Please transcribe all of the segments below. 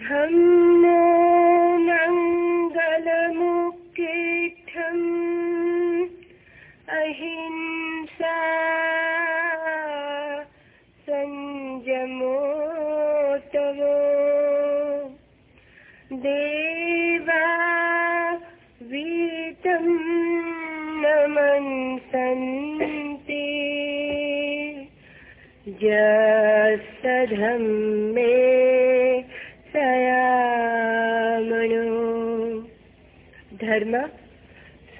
धम्मो मङ्गलमुक्तिठम् अहिंसा संयमो तव देवा वीतं नमन्सन्ति जसधम्मे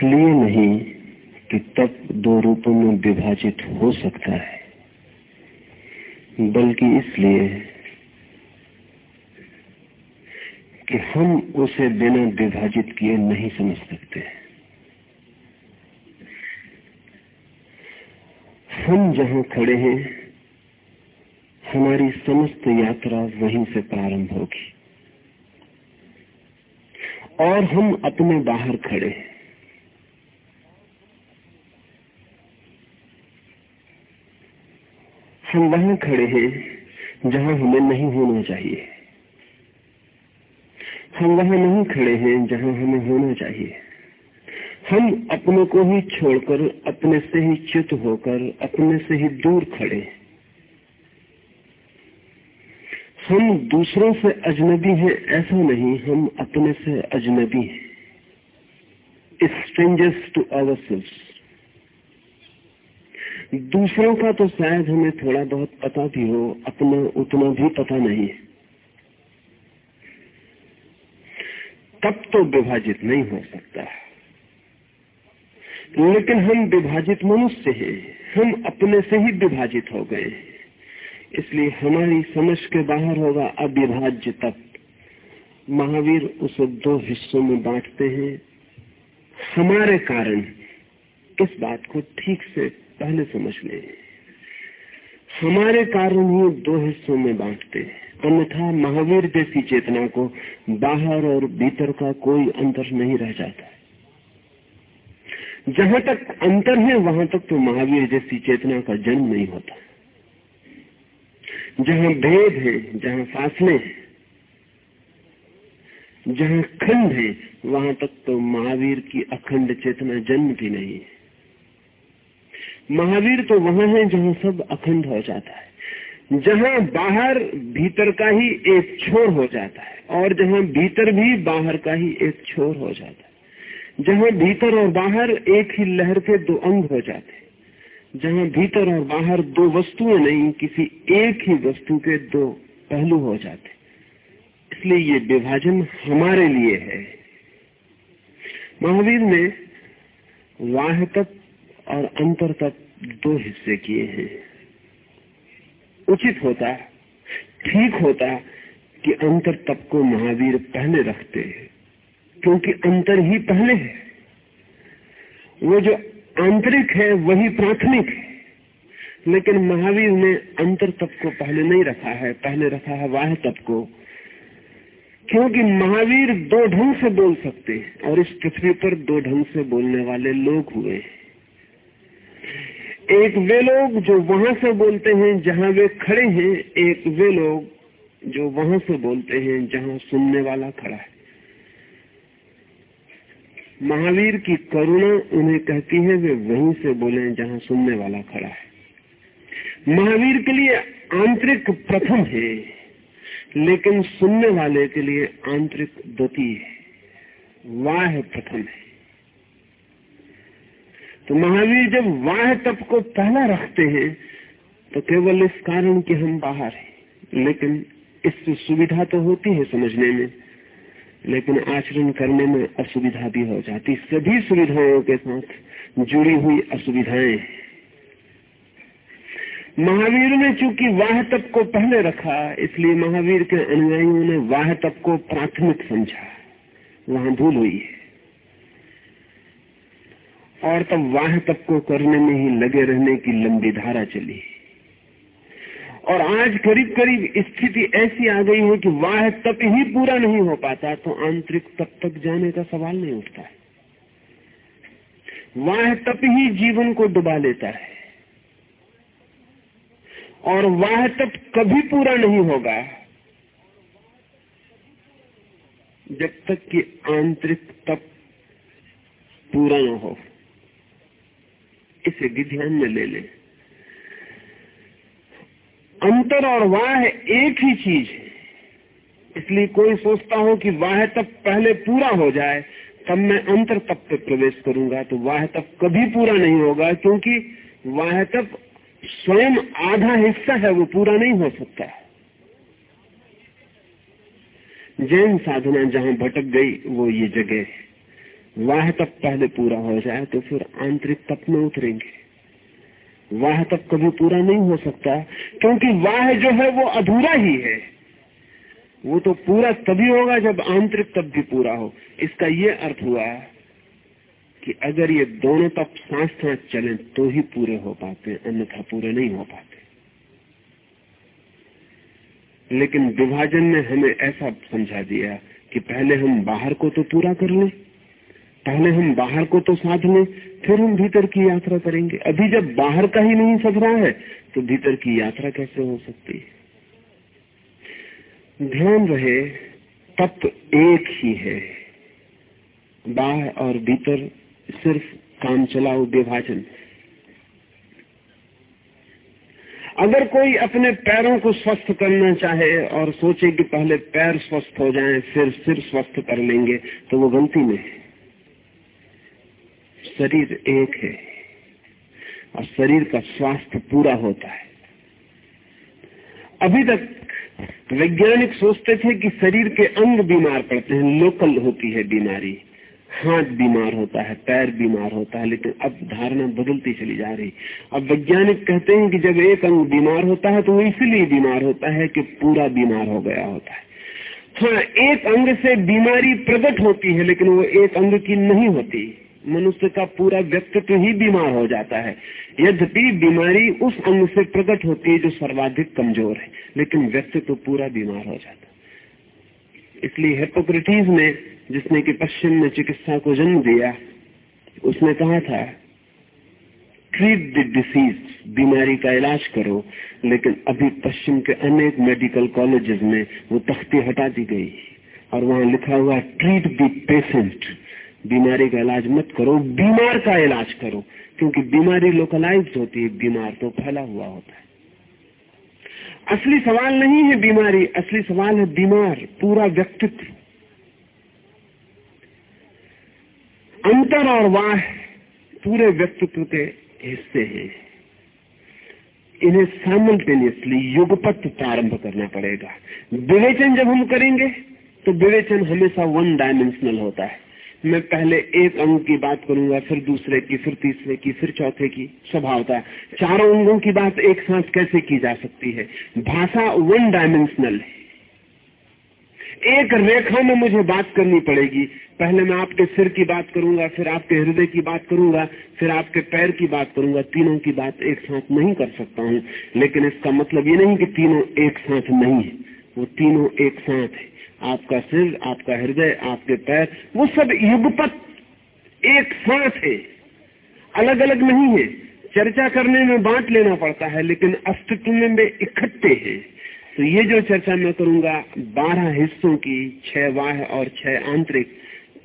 इसलिए नहीं कि तप दो रूपों में विभाजित हो सकता है, बल्कि इसलिए कि हम उसे बिना विभाजित किए नहीं समझ सकते। हम जहाँ खड़े हैं, हमारी समस्त यात्रा वहीं से प्रारंभ होगी। और हम अपने बाहर खड़े हैं। हम वहाँ खड़े हैं, जहाँ हमें नहीं होना चाहिए। हम वहाँ नहीं खड़े हैं, जहाँ हमें होना चाहिए। हम अपने को ही छोड़कर, अपने से ही च्युत होकर, अपने से ही दूर खड़े हम दूसरों से अजनबी हैं, ऐसा नहीं, हम अपने से अजनबी हैं। स्ट्रेंजर्स टू आवर दूसरों का तो शायद हमें थोड़ा बहुत पता भी हो, अपना उतना भी पता नहीं तब तो विभाजित नहीं हो सकता लेकिन हम विभाजित मनुष्य हैं। हम अपने से ही विभाजित हो गए इसलिए हमारी समझ के बाहर होगा अविभाज्य तप। महावीर उसे दो हिस्सों में बांटते हैं। हमारे कारण इस बात को ठीक से पहले समझ लें? हमारे कारण ही दो हिस्सों में बांटते हैं। अन्यथा महावीर जैसी चेतना को बाहर और भीतर का कोई अंतर नहीं रह जाता। जहाँ तक अंतर है, वहाँ तक तो महावीर जैसी चेतना का जन्म नहीं होता। जहाँ भेद है, जहाँ फासले हैं, जहाँ खंड है, वहाँ तक तो महावीर की अखंड चेतना जन्म भी नहीं है। महावीर तो वहाँ है जहाँ सब अखंड हो जाता है। जहाँ बाहर भीतर का ही एक छोर हो जाता है और जहाँ भीतर भी बाहर का ही एक छोर हो जाता है। जहाँ भीतर और बाहर एक ही लहर के दो अंग हो जाते हैं। जहाँ भीतर और बाहर दो वस्तुएँ नहीं, किसी एक ही वस्तु के दो पहलू हो जाते इसलिए ये विभाजन हमारे लिए है। महावीर ने वाह तक और अंतर तक दो हिस्से किए हैं। उचित होता, ठीक होता कि अंतर तप को महावीर पहले रखते हैं, क्योंकि अंतर ही पहले है। वो जो आंतरिक है, वही प्राथमिक है। लेकिन महावीर ने अंतर तप को पहले नहीं रखा है, पहले रखा है वाह तप को। क्योंकि महावीर दो ढंग से बोल सकते हैं और इस पृथ्वी पर दो ढंग से बोलने वाले लोग हुए हैं। एक वे लोग जो वहाँ से बोलते हैं, जहाँ वे खड़े हैं, एक वे लोग जो वहाँ से बोलते हैं, जहाँ सुनने वाला खड़ा है। महावीर की करुणा उन्हें कहती है, वे वहीं से बोले, जहाँ सुनने वाला खड़ा है। महावीर के लिए आंतरिक प्रथम है, लेकिन सुनने वाले के लिए आंतरिक द्वितीय है। वाह, प्रथम है। तो महावीर जब वाह तप को पहला रखते हैं तो केवल इस कारण कि हम बाहर हैं। लेकिन इससे सुविधा तो होती है समझने में। लेकिन आचरण करने में असुविधा भी हो जाती। सभी सुविधाओं के साथ जुड़ी हुई असुविधाएँ महावीर ने चूँकि वाह तप को पहले रखा, इसलिए महावीर के अनुयायियों ने वाह तप को प्राथमिक समझा। वहाँ भूल हुई है। और तब वाह तप को करने में ही लगे रहने की लंबी धारा चली। और आज करीब करीब स्थिति ऐसी आ गई है कि वाह तप ही पूरा नहीं हो पाता तो आंतरिक तप तक जाने का सवाल नहीं उठता है। वाह तप ही जीवन को डुबा लेता है। और वाह तप कभी पूरा नहीं होगा, जब तक कि आंतरिक तप पूरा न हो। इसे भी ध्यान में ले लें। अंतर और वाह एक ही चीज़ है। इसलिए कोई सोचता हो कि वाह तप पहले पूरा हो जाए, तब मैं अंतर तप पे प्रवेश करूँगा तो वाह तप कभी पूरा नहीं होगा, क्योंकि वाह तप स्वयं आधा हिस्सा है, वो पूरा नहीं हो सकता। है जैन साधना जहाँ भटक गई, वो ये जगह है। वाह तप पहले पूरा हो जाए तो फिर आंतरिक तप में उतरेंगे। वाह तब कभी पूरा नहीं हो सकता, क्योंकि वाह जो है वो अधूरा ही है। वो तो पूरा तभी होगा जब आंतरिक तप भी पूरा हो। इसका ये अर्थ हुआ कि अगर ये दोनों तप सांस सांस चले तो ही पूरे हो पाते, अन्यथा पूरे नहीं हो पाते। लेकिन विभाजन ने हमें ऐसा समझा दिया कि पहले हम बाहर को तो पूरा कर लें पहले हम बाहर को तो साध लें फिर हम भीतर की यात्रा करेंगे। अभी जब बाहर का ही नहीं सध रहा है तो भीतर की यात्रा कैसे हो सकती? है ध्यान रहे तत्व एक ही है। बाह और भीतर सिर्फ़ काम चलाओ, विभाजन। अगर कोई अपने पैरों को स्वस्थ करना चाहे और सोचे कि पहले पैर स्वस्थ हो जाएँ, फिर सिर स्वस्थ कर लेंगे तो वो गलती में है। शरीर एक है और शरीर का स्वास्थ्य पूरा होता है। अभी तक वैज्ञानिक सोचते थे कि शरीर के अंग बीमार पड़ते हैं लोकल होती है बीमारी, हाथ बीमार होता है, पैर बीमार होता है, लेकिन अब धारणा बदलती चली जा रही। अब वैज्ञानिक कहते हैं कि जब एक अंग बीमार होता है तो वो इसलिए बीमार होता है कि पूरा बीमार हो गया होता है। हाँ एक अंग से बीमारी प्रकट होती है, लेकिन वो एक अंग की नहीं होती। मनुष्य का पूरा व्यक्तित्व ही बीमार हो जाता है। यद्यपि बीमारी उस अंग से प्रकट होती है जो सर्वाधिक कमज़ोर है, लेकिन व्यक्तित्व पूरा बीमार हो जाता इसलिए हेपोक्रेटिस ने, जिसने कि पश्चिम में चिकित्सा को जन्म दिया, उसने कहा था ट्रीट द डिसीज बीमारी का इलाज करो, लेकिन अभी पश्चिम के अनेक मेडिकल कॉलेजेस में वो तख्ती हटा दी गई और वहाँ लिखा हुआ ट्रीट द पेशेंट बीमारी का इलाज मत करो, बीमार का इलाज करो, क्योंकि बीमारी लोकलाइज होती है, बीमार तो फैला हुआ होता है। असली सवाल नहीं है बीमारी, असली सवाल है बीमार, पूरा व्यक्तित्व। अंतर और वाह पूरे व्यक्तित्व के हिस्से हैं। इन्हें साइमल्टेनियसली युगपत प्रारंभ करना पड़ेगा। विवेचन जब हम करेंगे तो विवेचन हमेशा वन डायमेंशनल होता है। मैं पहले एक अंग की बात करूँगा, फिर दूसरे की, फिर तीसरे की, फिर चौथे की स्वभावता। चारों अंगों की बात एक साथ कैसे की जा सकती है? भाषा वन डायमेंशनल है। एक रेखा में मुझे बात करनी पड़ेगी। पहले मैं आपके सिर की बात करूँगा, फिर आपके हृदय की बात करूँगा, फिर आपके पैर की बात करूँगा। तीनों की बात एक साथ नहीं कर सकता हूँ। लेकिन इसका मतलब ये नहीं कि तीनों एक साथ नहीं है। वो तीनों एक साथ है। आपका सिर, आपका हृदय, आपके पैर, वो सब युगपत एक साथ है। अलग अलग नहीं है। चर्चा करने में बांट लेना पड़ता है, लेकिन अस्तित्व में वे इकट्ठे हैं। तो ये जो चर्चा मैं करूँगा, बारह हिस्सों की, छह वाह और छह आंतरिक,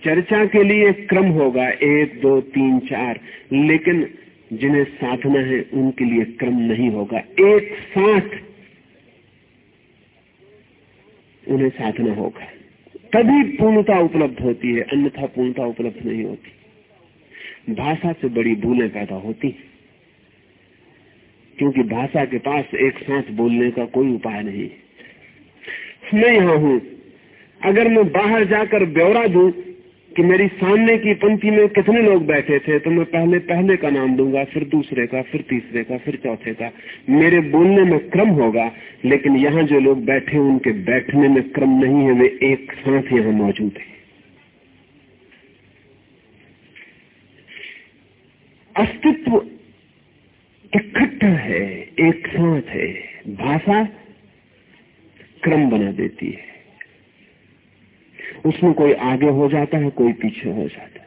चर्चा के लिए क्रम होगा। एक, दो, तीन, चार। लेकिन जिन्हें साधना है, उनके लिए क्रम नहीं होगा। एक साथ उन्हें साधना होगा तभी पूर्णता उपलब्ध होती है, अन्यथा पूर्णता उपलब्ध नहीं होती। भाषा से बड़ी भूलें पैदा होती क्योंकि भाषा के पास एक साथ बोलने का कोई उपाय नहीं मैं यहाँ हूँ। अगर मैं बाहर जाकर ब्यौरा दू कि मेरी सामने की पंक्ति में कितने लोग बैठे थे तो मैं पहले पहले का नाम दूँगा, फिर दूसरे का, फिर तीसरे का, फिर चौथे का। मेरे बोलने में क्रम होगा, लेकिन यहाँ जो लोग बैठे, उनके बैठने में क्रम नहीं है, वे एक साथ यहाँ मौजूद है। अस्तित्व इकट्ठा है, एक साथ है। भाषा क्रम बना देती है। उसमें कोई आगे हो जाता है, कोई पीछे हो जाता है।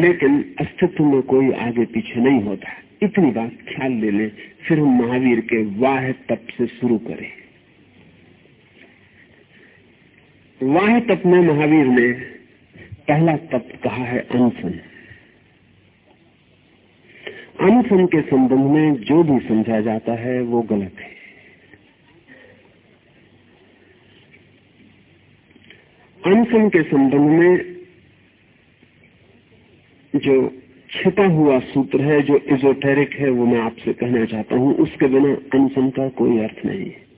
लेकिन अस्तित्व में कोई आगे पीछे नहीं होता। इतनी बात ख्याल ले लें, फिर हम महावीर के वाह तप से शुरू करें। वाह तप में महावीर ने पहला तप कहा है अनशन अनशन के संबंध में जो भी समझा जाता है, वो गलत है। अनशन के संबंध में जो छिपा हुआ सूत्र है, जो इजोटेरिक है, वो मैं आपसे कहना चाहता हूँ। उसके बिना अनशन का कोई अर्थ नहीं है।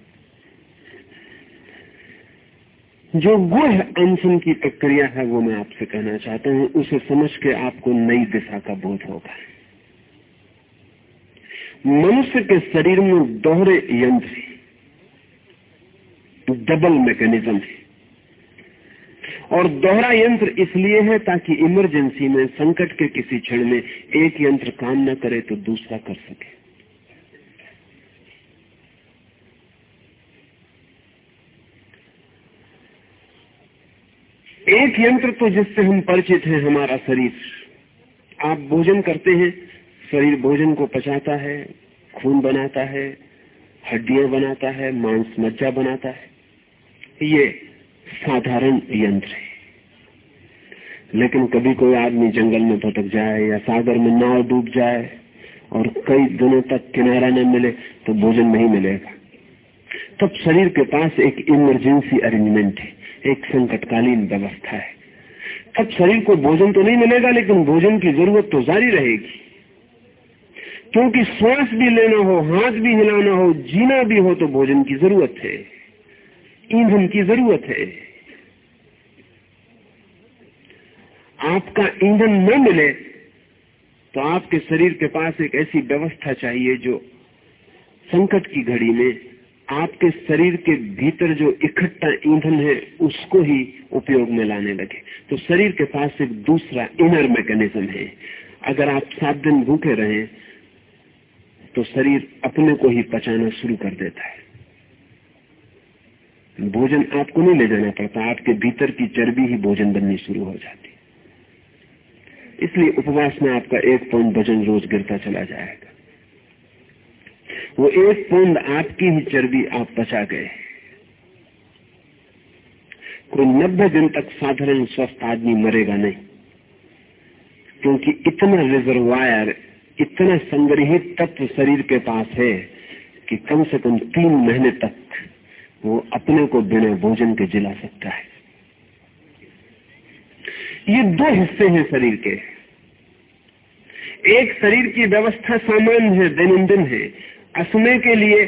जो गुह अनशन की प्रक्रिया है, वो मैं आपसे कहना चाहता हूँ। उसे समझ के आपको नई दिशा का बोध होगा। मनुष्य के शरीर में दोहरे यंत्र डबल मैकेनिज्म है। और दोहरा यंत्र इसलिए है ताकि इमरजेंसी में, संकट के किसी क्षण में एक यंत्र काम न करे तो दूसरा कर सके। एक यंत्र तो जिससे हम परिचित हैं हमारा शरीर। आप भोजन करते हैं, शरीर भोजन को पचाता है, खून बनाता है, हड्डियाँ बनाता है, मांस मज्जा बनाता है। ये साधारण यंत्र है। लेकिन कभी कोई आदमी जंगल में भटक जाए या सागर में नाव डूब जाए और कई दिनों तक किनारा न मिले तो भोजन नहीं मिलेगा। तब शरीर के पास एक इमरजेंसी अरेंजमेंट है, एक संकटकालीन व्यवस्था है। तब शरीर को भोजन तो नहीं मिलेगा, लेकिन भोजन की ज़रूरत तो जारी रहेगी। क्योंकि श्वास भी लेना हो, हाथ भी हिलाना हो, जीना भी हो तो भोजन की ज़रूरत है। ईंधन की ज़रूरत है। आपका ईंधन न मिले तो आपके शरीर के पास एक ऐसी व्यवस्था चाहिए जो संकट की घड़ी में आपके शरीर के भीतर जो इकट्ठा ईंधन है, उसको ही उपयोग में लाने लगे। तो शरीर के पास एक दूसरा इनर मैकेनिज्म है। अगर आप सात दिन भूखे रहे तो शरीर अपने को ही पचाना शुरू कर देता है। भोजन आपको नहीं ले जाना पड़ता, आपके भीतर की चर्बी ही भोजन बननी शुरू हो जाती। इसलिए उपवास में आपका एक पौंड वज़न रोज गिरता चला जाएगा। वो एक पौंड आपकी ही चर्बी आप बचा गए कोई नब्बे दिन तक साधारण स्वस्थ आदमी मरेगा नहीं, क्योंकि इतना रिजर्वायर इतना संग्रहित तत्व शरीर के पास है कि कम से कम तीन महीने तक वो अपने को बिना भोजन के जिला सकता है। ये दो हिस्से हैं शरीर के। एक शरीर की व्यवस्था सामान्य है, दैनंदिन है। असमय के लिए,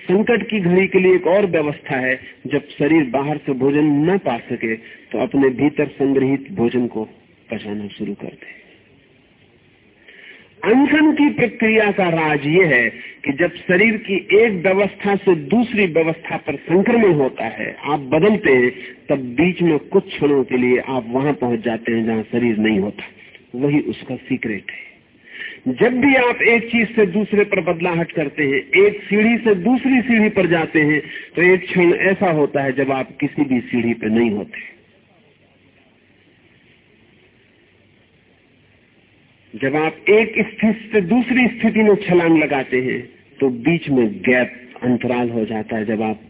संकट की घड़ी के लिए एक और व्यवस्था है, जब शरीर बाहर से भोजन न पा सके तो अपने भीतर संग्रहित भोजन को पचाना शुरू कर दे। अनशन की प्रक्रिया का राज ये है कि जब शरीर की एक व्यवस्था से दूसरी व्यवस्था पर संक्रमण होता है, आप बदलते हैं, तब बीच में कुछ क्षणों के लिए आप वहाँ पहुँच जाते हैं जहाँ शरीर नहीं होता। वही उसका सीक्रेट है। जब भी आप एक चीज़ से दूसरे पर बदलाहट करते हैं, एक सीढ़ी से दूसरी सीढ़ी पर जाते हैं तो एक क्षण ऐसा होता है जब आप किसी भी सीढ़ी पर नहीं होते। जब आप एक स्थिति से दूसरी स्थिति में छलांग लगाते हैं तो बीच में गैप अंतराल हो जाता है जब आप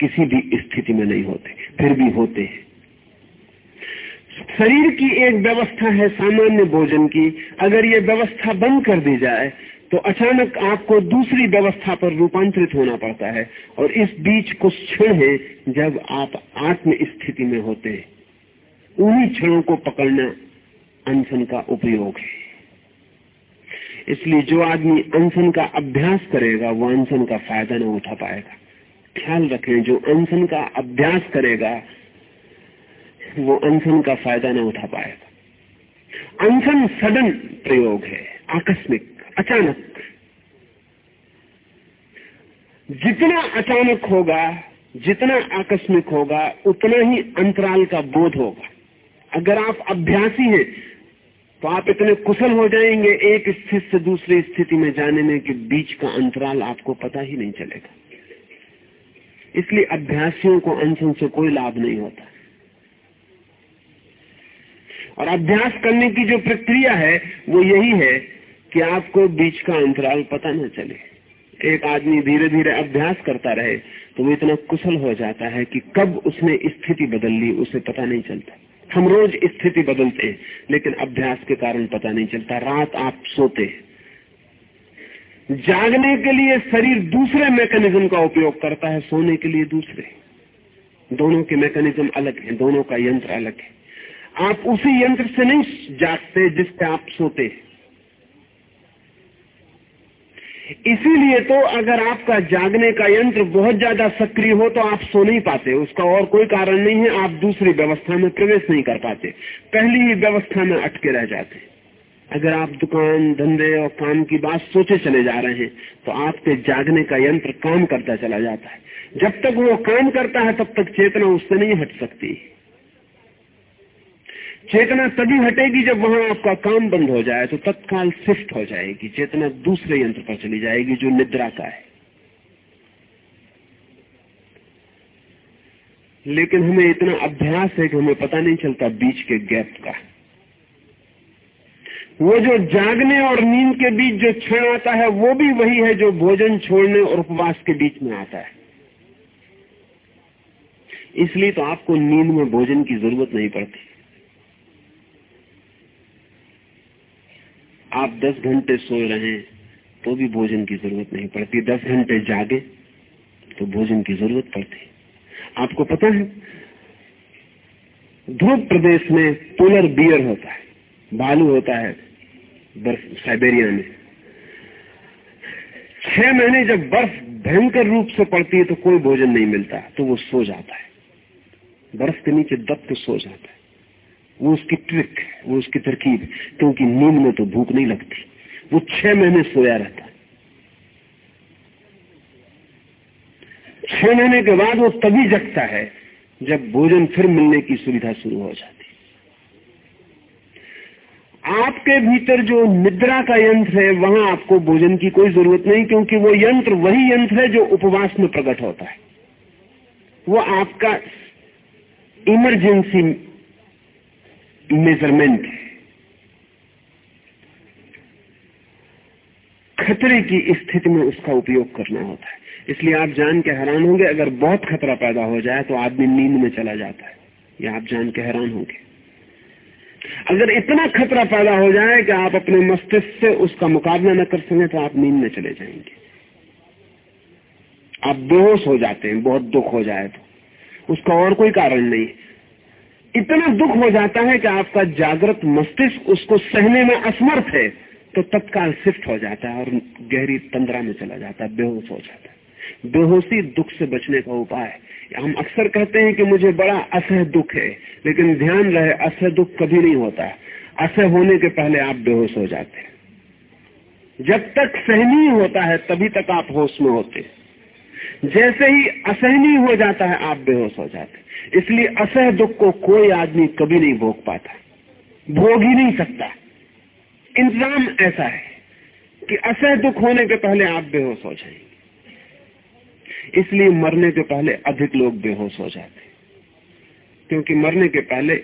किसी भी स्थिति में नहीं होते, फिर भी होते हैं। शरीर की एक व्यवस्था है सामान्य भोजन की। अगर ये व्यवस्था बंद कर दी जाए तो अचानक आपको दूसरी व्यवस्था पर रूपांतरित होना पड़ता है और इस बीच कुछ क्षण है जब आप आत्म स्थिति में होते हैं। उन्हीं क्षणों को पकड़ना अनशन का उपयोग है। इसलिए जो आदमी अनशन का अभ्यास करेगा, वो अनशन का फ़ायदा न उठा पाएगा। ख्याल रखें, जो अनशन का अभ्यास करेगा, वो अनशन का फ़ायदा न उठा पाएगा। अनशन सडन प्रयोग है, आकस्मिक, अचानक। जितना अचानक होगा, जितना आकस्मिक होगा, उतना ही अंतराल का बोध होगा। अगर आप अभ्यासी हैं तो आप इतने कुशल हो जाएँगे एक स्थिति से दूसरी स्थिति में जाने में कि बीच का अंतराल आपको पता ही नहीं चलेगा। इसलिए अभ्यासियों को अनशन से कोई लाभ नहीं होता। और अभ्यास करने की जो प्रक्रिया है, वो यही है कि आपको बीच का अंतराल पता न चले। एक आदमी धीरे धीरे अभ्यास करता रहे तो वो इतना कुशल हो जाता है कि कब उसने स्थिति बदल ली, उसे पता नहीं चलता। हम रोज स्थिति बदलते हैं, लेकिन अभ्यास के कारण पता नहीं चलता, रात आप सोते जागने के लिए शरीर दूसरे मैकेनिज्म का उपयोग करता है, सोने के लिए दूसरे। दोनों के मैकेनिज्म अलग हैं, दोनों का यंत्र अलग है। आप उसी यंत्र से नहीं जागते जिससे आप सोते हैं। इसीलिए तो अगर आपका जागने का यंत्र बहुत ज़्यादा सक्रिय हो तो आप सो नहीं पाते। उसका और कोई कारण नहीं है, आप दूसरी व्यवस्था में प्रवेश नहीं कर पाते। पहली ही व्यवस्था में अटके रह जाते। अगर आप दुकान, धंधे और काम की बात सोचे चले जा रहे हैं तो आपके जागने का यंत्र काम करता चला जाता है। जब तक वो काम करता है, तब तक चेतना उससे नहीं हट सकती। चेतना तभी हटेगी जब वहाँ आपका काम बंद हो जाए तो तत्काल शिफ्ट हो जाएगी। चेतना दूसरे यंत्र पर चली जाएगी, जो निद्रा का है। लेकिन हमें इतना अभ्यास है कि हमें पता नहीं चलता बीच के गैप का। वो जो जागने और नींद के बीच जो क्षण आता है, वो भी वही है जो भोजन छोड़ने और उपवास के बीच में आता है। इसलिए तो आपको नींद में भोजन की ज़रूरत नहीं पड़ती। आप दस घंटे सो रहे तो भी भोजन की ज़रूरत नहीं पड़ती। दस घंटे जागे तो भोजन की ज़रूरत पड़ती। आपको पता है ध्रुव प्रदेश में पोलर बियर होता है, बालू होता है, बर्फ़, साइबेरिया में। छह महीने जब बर्फ़ भयंकर रूप से पड़ती है तो कोई भोजन नहीं मिलता तो वो सो जाता है। बर्फ़ के नीचे दब के सो जाता है। वो उसकी ट्रिक वो उसकी तरकीब, क्योंकि नींद में तो भूख नहीं लगती। वो छह महीने सोया रहता। छह महीने के बाद वो तभी जगता है, जब भोजन फिर मिलने की सुविधा शुरू हो जाती। आपके भीतर जो निद्रा का यंत्र है, वहाँ आपको भोजन की कोई ज़रूरत नहीं, क्योंकि वो यंत्र वही यंत्र है जो उपवास में प्रकट होता है। वो आपका इमरजेंसी मेज़रमेंट खतरे की स्थिति में उसका उपयोग करना होता है। इसलिए आप जान के हैरान होंगे, अगर बहुत खतरा पैदा हो जाए तो आदमी नींद में चला जाता है। या आप जान के हैरान होंगे। अगर इतना खतरा पैदा हो जाए कि आप अपने मस्तिष्क से उसका मुकाबला न कर सकें तो आप नींद में चले जाएँगे। आप बेहोश हो जाते हैं, बहुत दुख हो जाए तो। उसका और कोई कारण नहीं। इतना दुख हो जाता है कि आपका जागृत मस्तिष्क उसको सहने में असमर्थ है तो तत्काल शिफ्ट हो जाता है और गहरी तंद्रा में चला जाता है, बेहोश हो जाता है। बेहोशी दुख से बचने का उपाय हम अक्सर कहते हैं कि मुझे बड़ा असह दुख है, लेकिन ध्यान रहे, असह दुख कभी नहीं होता। असह होने के पहले आप बेहोश हो जाते हैं। जब तक सहनीय होता है, तभी तक आप होश में होते जैसे ही असहनीय हो जाता है, आप बेहोश हो जाते इसलिए असह दुख को कोई आदमी कभी नहीं भोग पाता। भोग ही नहीं सकता। इंतज़ाम ऐसा है कि असह दुख होने के पहले आप बेहोश हो जाएँगे। इसलिए मरने के पहले अधिक लोग बेहोश हो जाते क्योंकि मरने के पहले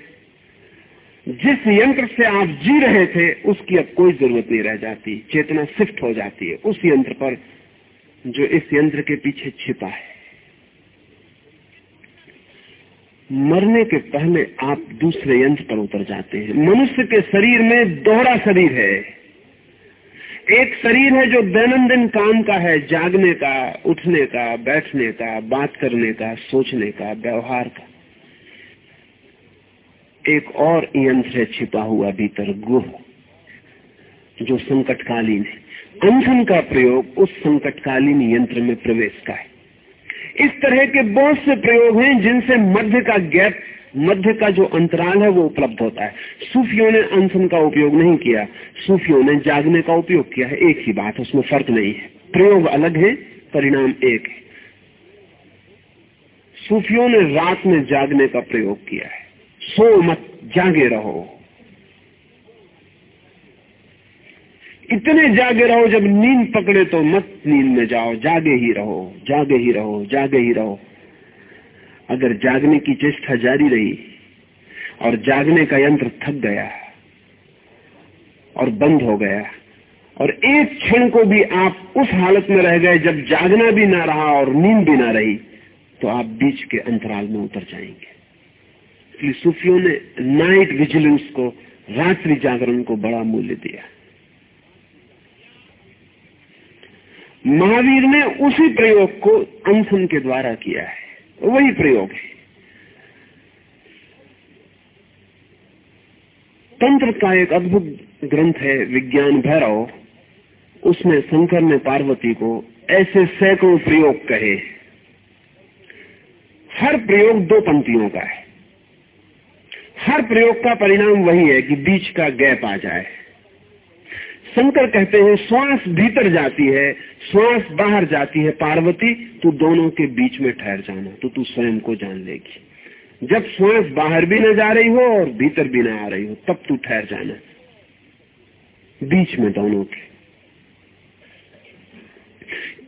जिस यंत्र से आप जी रहे थे, उसकी अब कोई ज़रूरत नहीं रह जाती। चेतना शिफ्ट हो जाती है। उस यंत्र पर जो इस यंत्र के पीछे छिपा है। मरने के पहले आप दूसरे यंत्र पर उतर जाते हैं। मनुष्य के शरीर में दोहरा शरीर है। एक शरीर है जो दैनंदिन काम का है, जागने का, उठने का, बैठने का, बात करने का, सोचने का, व्यवहार का। एक और यंत्र है छिपा हुआ भीतर, गुह, जो संकटकालीन है। अंधन का प्रयोग उस संकटकालीन यंत्र में प्रवेश का है। इस तरह के बहुत से प्रयोग हैं जिनसे मध्य का गैप, मध्य का जो अंतराल है वो उपलब्ध होता है। सूफियों ने अनशन का उपयोग नहीं किया, सूफियों ने जागने का उपयोग किया है। एक ही बात, उसमें फ़र्क नहीं है। प्रयोग अलग है, परिणाम एक है। सूफियों ने रात में जागने का प्रयोग किया है। सो मत, जागे रहो। इतने जागे रहो, जब नींद पकड़े तो मत नींद में जाओ, जागे ही रहो, जागे ही रहो, जागे ही रहो। अगर जागने की चेष्टा जारी रही और जागने का यंत्र थक गया और बंद हो गया और एक क्षण को भी आप उस हालत में रह गए जब जागना भी ना रहा और नींद भी ना रही तो आप बीच के अंतराल में उतर जाएँगे। इसलिए सूफियों ने नाइट विजिलेंस को, रात्रि जागरण को बड़ा मूल्य दिया। महावीर ने उसी प्रयोग को अनशन के द्वारा किया है। वही प्रयोग है। तंत्र का एक अद्भुत ग्रंथ है, विज्ञान भैरव। उसमें शंकर ने पार्वती को ऐसे सैकड़ों प्रयोग कहे हर प्रयोग दो पंक्तियों का है। हर प्रयोग का परिणाम वही है कि बीच का गैप आ जाए। शंकर कहते हैं श्वास भीतर जाती है श्वास बाहर जाती है। पार्वती, तू दोनों के बीच में ठहर जाना तो तू स्वयं को जान लेगी। जब श्वास बाहर भी न जा रही हो और भीतर भी न आ रही हो, तब तू ठहर जाना। बीच में दोनों के।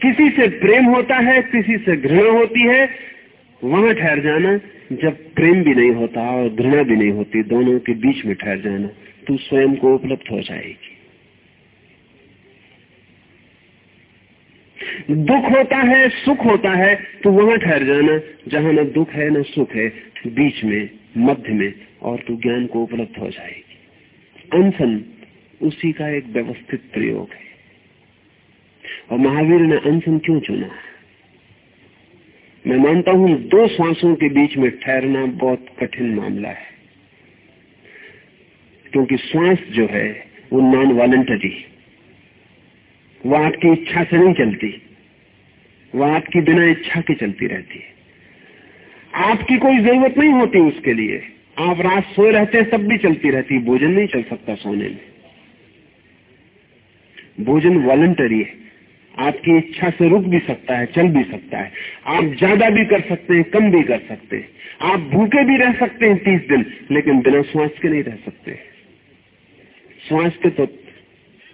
किसी से प्रेम होता है, किसी से घृणा होती है, वहाँ ठहर जाना। जब प्रेम भी नहीं होता और घृणा भी नहीं होती, दोनों के बीच में ठहर जाना, तू स्वयं को उपलब्ध हो जाएगी। दुख होता है, सुख होता है तो वहाँ ठहर जाना। जहाँ न दुख है, न सुख है, बीच में, मध्य में, और तू ज्ञान को उपलब्ध हो जाएगी। अनशन, उसी का एक व्यवस्थित प्रयोग है। और महावीर ने अनशन क्यों चुना? मैं मानता हूँ, दो सांसों के बीच में ठहरना बहुत कठिन मामला है। क्योंकि श्वास जो है, वो नॉन वॉलेंटरी वो आपकी इच्छा से नहीं चलती। वो आपकी बिना इच्छा के चलती रहती है। आपकी कोई ज़रूरत नहीं होती उसके लिए। आप रात सोए रहते हैं, तब भी चलती रहती भोजन नहीं चल सकता सोने में। भोजन वॉलंटरी है। आपकी इच्छा से रुक भी सकता है, चल भी सकता है। आप ज़्यादा भी कर सकते हैं, कम भी कर सकते हैं। आप भूखे भी रह सकते हैं तीस दिन, लेकिन बिना श्वास के नहीं रह सकते। श्वास के तो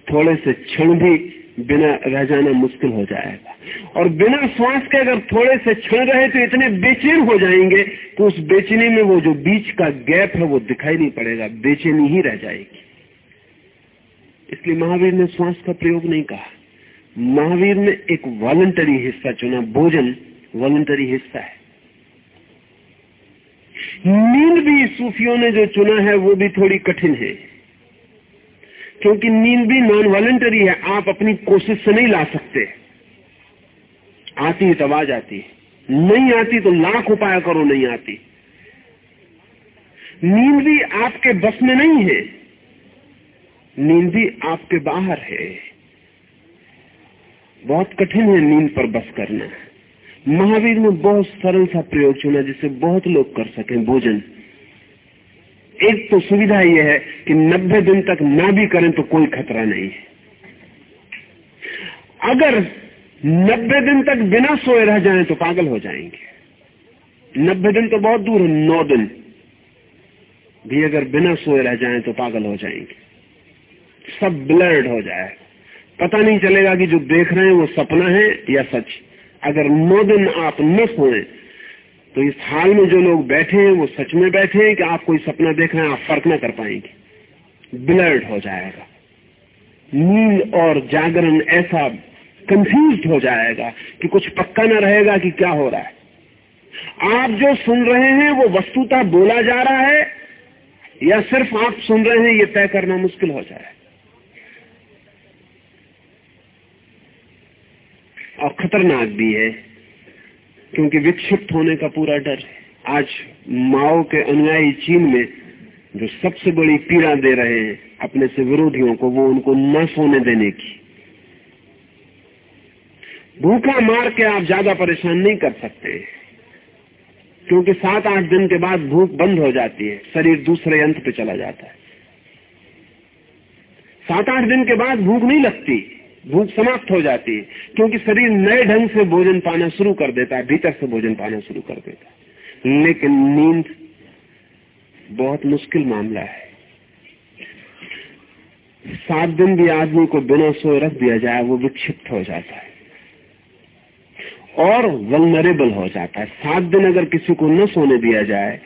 थोड़े से क्षण भी बिना रह जाना मुश्किल हो जाएगा। और बिना श्वास के अगर थोड़े से क्षण रहे तो इतने बेचैन हो जाएँगे कि उस बेचैनी में वो जो बीच का गैप है वो दिखाई नहीं पड़ेगा, बेचैनी ही रह जाएगी। इसलिए महावीर ने श्वास का प्रयोग नहीं कहा। महावीर ने एक वॉलंटरी हिस्सा चुना, भोजन वॉलंटरी हिस्सा है। नींद भी सूफियों ने जो चुना है वो भी थोड़ी कठिन है। क्योंकि नींद भी नॉन वॉलेंटरी है, आप अपनी कोशिश से नहीं ला सकते। आती है तब आ जाती है। नहीं आती तो लाख उपाय करो, नहीं आती। नींद भी आपके बस में नहीं है। नींद भी आपके बाहर है। बहुत कठिन है नींद पर बस करना। महावीर ने बहुत सरल सा प्रयोग चुना जिसे बहुत लोग कर सके। भोजन। एक तो सुविधा यह है कि 90 दिन तक ना भी करें तो कोई खतरा नहीं है। अगर 90 दिन तक बिना सोए रह जाएँ तो पागल हो जाएँगे। 90 दिन तो बहुत दूर है, नौ दिन भी अगर बिना सोए रह जाएँ तो पागल हो जाएँगे। सब ब्लर्ड हो जाए। पता नहीं चलेगा कि जो देख रहे हैं वो सपना है या सच। अगर नौ दिन आप न सोए तो इस हाल में जो लोग बैठे हैं, वो सच में बैठे हैं कि आप कोई सपना देख रहे हैं, आप फ़र्क ना कर पाएँगे। ब्लर्ड हो जाएगा। नींद और जागरण ऐसा कंफ्यूज हो जाएगा कि कुछ पक्का ना रहेगा कि क्या हो रहा है। आप जो सुन रहे हैं, वो वस्तुता बोला जा रहा है, या सिर्फ़ आप सुन रहे हैं, ये तय करना मुश्किल हो जाए। और खतरनाक भी है क्योंकि विक्षिप्त होने का पूरा डर आज माओ के अनुयायी चीन में जो सबसे बड़ी पीड़ा दे रहे हैं, अपने से विरोधियों को, वो उनको न सोने देने की। भूखा मार के आप ज़्यादा परेशान नहीं कर सकते। क्योंकि सात, आठ दिन के बाद भूख बंद हो जाती है, शरीर दूसरे यंत्र पे चला जाता है। सात, आठ दिन के बाद भूख नहीं लगती। भूख समाप्त हो जाती है, क्योंकि शरीर नए ढंग से भोजन पाना शुरू कर देता है, भीतर से भोजन पाना शुरू कर देता है। लेकिन नींद बहुत मुश्किल मामला है। सात दिन भी आदमी को बिना सोए रख दिया जाए, वो विक्षिप्त हो जाता है। और वलनरेबल हो जाता है। सात दिन अगर किसी को न सोने दिया जाए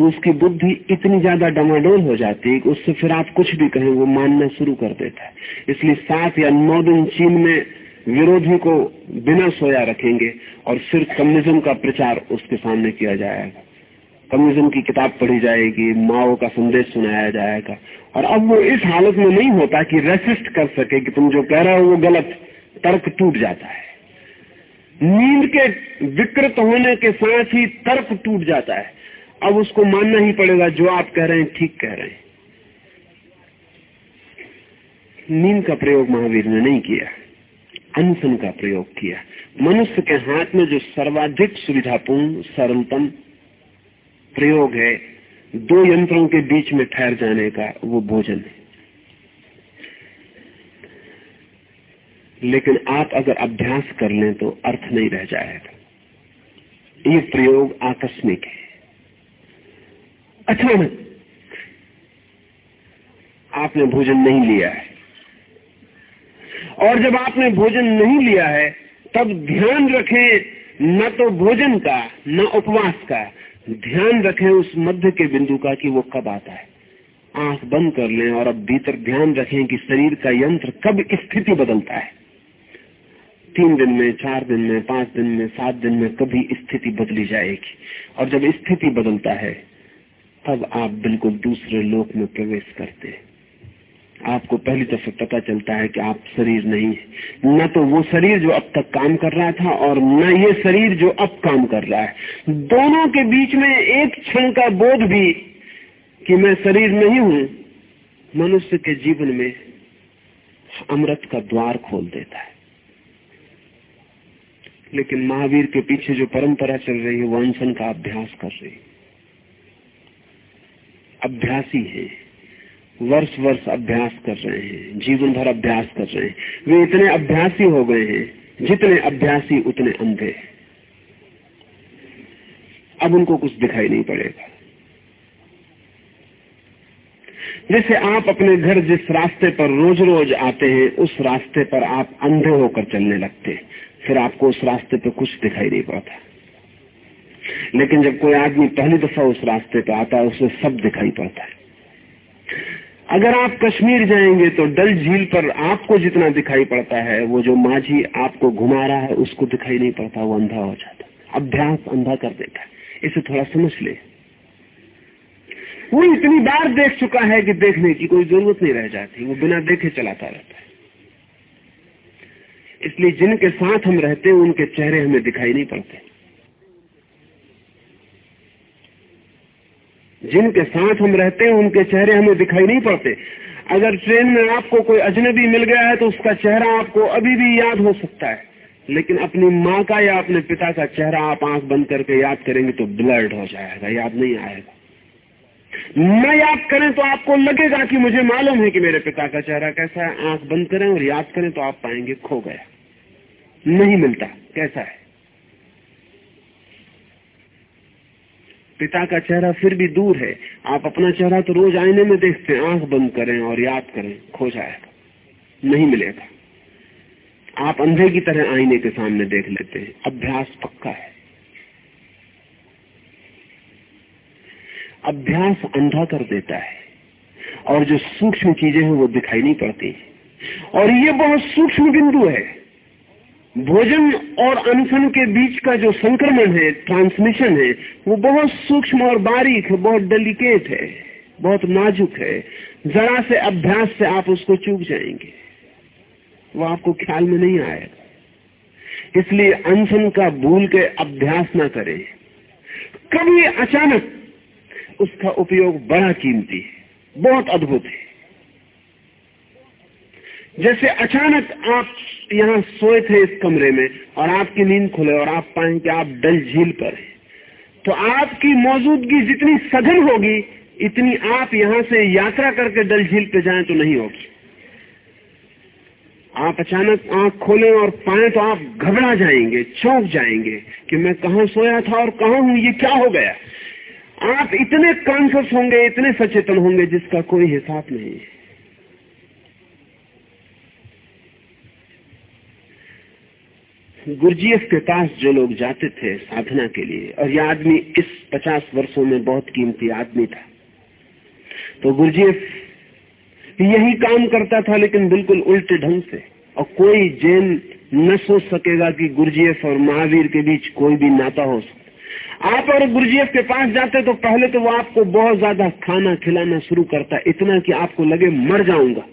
तो उसकी बुद्धि इतनी ज़्यादा डमाडोल हो जाती है उससे फिर आप कुछ भी कहें, वो मानना शुरू कर देता है। इसलिए सात या नौ दिन चीन में विरोधी को बिना सोया रखेंगे और फिर कम्युनिज्म का प्रचार उसके सामने किया जाएगा। कम्युनिज्म की किताब पढ़ी जाएगी, माओ का संदेश सुनाया जाएगा। और अब वो इस हालत में नहीं होता कि रेसिस्ट कर सके कि तुम जो कह रहे हो वो गलत, तर्क टूट जाता है। नींद के विकृत होने के साथ ही तर्क टूट जाता है। अब उसको मानना ही पड़ेगा जो आप कह रहे हैं, ठीक कह रहे हैं। नींद का प्रयोग महावीर ने नहीं किया। अनशन का प्रयोग किया। मनुष्य के हाथ में जो सर्वाधिक सुविधापूर्ण, सरलतम प्रयोग है, दो यंत्रों के बीच में ठहर जाने का वो भोजन है। लेकिन आप अगर अभ्यास कर लें तो अर्थ नहीं रह जाएगा। ये प्रयोग आकस्मिक है। अचानक आपने भोजन नहीं लिया है। और जब आपने भोजन नहीं लिया है, तब ध्यान रखें, न तो भोजन का, न उपवास का। ध्यान रखें उस मध्य के बिंदु का कि वो कब आता है। आँख बंद कर लें और अब भीतर ध्यान रखें कि शरीर का यंत्र कब स्थिति बदलता है। तीन दिन में, चार दिन में, पाँच दिन में, सात दिन में कभी स्थिति बदली जाएगी। और जब स्थिति बदलता है तब आप बिल्कुल दूसरे लोक में प्रवेश करते हैं। आपको पहली दफे पता चलता है कि आप शरीर नहीं है। न तो वो शरीर जो अब तक काम कर रहा था और न ये शरीर जो अब काम कर रहा है। दोनों के बीच में एक क्षण का बोध भी कि मैं शरीर नहीं हूँ, मनुष्य के जीवन में अमृत का द्वार खोल देता है। लेकिन महावीर के पीछे जो परंपरा चल रही है, वो अनशन का अभ्यास कर रही है। अभ्यासी है। वर्ष वर्ष अभ्यास कर रहे हैं, जीवन भर अभ्यास कर रहे हैं। वे इतने अभ्यासी हो गए हैं, जितने अभ्यासी उतने अंधे अब उनको कुछ दिखाई नहीं पड़ेगा। जैसे आप अपने घर जिस रास्ते पर रोज रोज आते हैं, उस रास्ते पर आप अंधे होकर चलने लगते फिर आपको उस रास्ते पर कुछ दिखाई नहीं पड़ता। लेकिन जब कोई आदमी पहली दफ़ा उस रास्ते पर आता है उसे सब दिखाई पड़ता है। अगर आप कश्मीर जाएँगे तो डल झील पर आपको जितना दिखाई पड़ता है, वो जो माझी आपको घुमा रहा है, उसको दिखाई नहीं पड़ता, वो अंधा हो जाता अभ्यास अंधा कर देता है। इसे थोड़ा समझ ले। वो इतनी बार देख चुका है कि देखने की कोई ज़रूरत नहीं रह जाती। वो बिना देखे चलाता रहता है। इसलिए जिनके साथ हम रहते हैं, उनके चेहरे हमें दिखाई नहीं पड़ते। जिनके साथ हम रहते हैं, उनके चेहरे हमें दिखाई नहीं पड़ते। अगर ट्रेन में आपको कोई अजनबी मिल गया है तो उसका चेहरा आपको अभी भी याद हो सकता है। लेकिन अपनी माँ का या अपने पिता का चेहरा आप आँख बंद करके याद करेंगे तो ब्लर्ड हो जाएगा, याद नहीं आएगा। न याद करें तो आपको लगेगा कि मुझे मालूम है कि मेरे पिता का चेहरा कैसा है। आँख बंद करें और याद करें तो आप पाएँगे खो गया। नहीं मिलता, कैसा है? पिता का चेहरा फिर भी दूर है। आप अपना चेहरा तो रोज आईने में देखते हैं, आँख बंद करें और याद करें, खो जाएगा नहीं मिलेगा। आप अंधे की तरह आईने के सामने देख लेते हैं। अभ्यास पक्का है। अभ्यास अंधा कर देता है। और जो सूक्ष्म चीज़ें हैं वो दिखाई नहीं पड़ती। और ये बहुत सूक्ष्म बिंदु है। भोजन और अनशन के बीच का जो संक्रमण है ट्रांसमिशन है, वो बहुत सूक्ष्म और बारीक है, बहुत डेलिकेट है, बहुत नाजुक है। जरा से अभ्यास से आप उसको चूक जाएँगे। वो आपको ख्याल में नहीं आएगा इसलिए अनशन का भूल के अभ्यास ना करें। कभी अचानक उसका उपयोग बड़ा कीमती है, बहुत अद्भुत है। जैसे अचानक आप यहाँ सोए थे इस कमरे में और आपकी नींद खुले और आप पाए कि आप डल झील पर हैं। तो आपकी मौजूदगी जितनी सघन होगी, इतनी आप यहाँ से यात्रा करके डल झील पे जाएँ तो नहीं होगी। आप अचानक आँख खोलें और पाए तो आप घबरा जाएँगे, चौंक जाएँगे कि मैं कहा सोया था और कहा हूँ, ये क्या हो गया? आप इतने कॉन्सियस होंगे, इतने सचेतन होंगे जिसका कोई हिसाब नहीं है। गुरजीएफ के पास जो लोग जाते थे साधना के लिए, और यह आदमी इस पचास वर्षों में बहुत कीमती आदमी था। तो गुरजीएफ यही काम करता था, लेकिन बिल्कुल उल्टे ढंग से। और कोई जैन न सोच सकेगा कि गुरजीएफ और महावीर के बीच कोई भी नाता हो सकता आप और गुरजीएफ के पास जाते तो पहले तो वो आपको बहुत ज़्यादा खाना खिलाना शुरू करता, इतना कि आपको लगे मर जाऊँगा।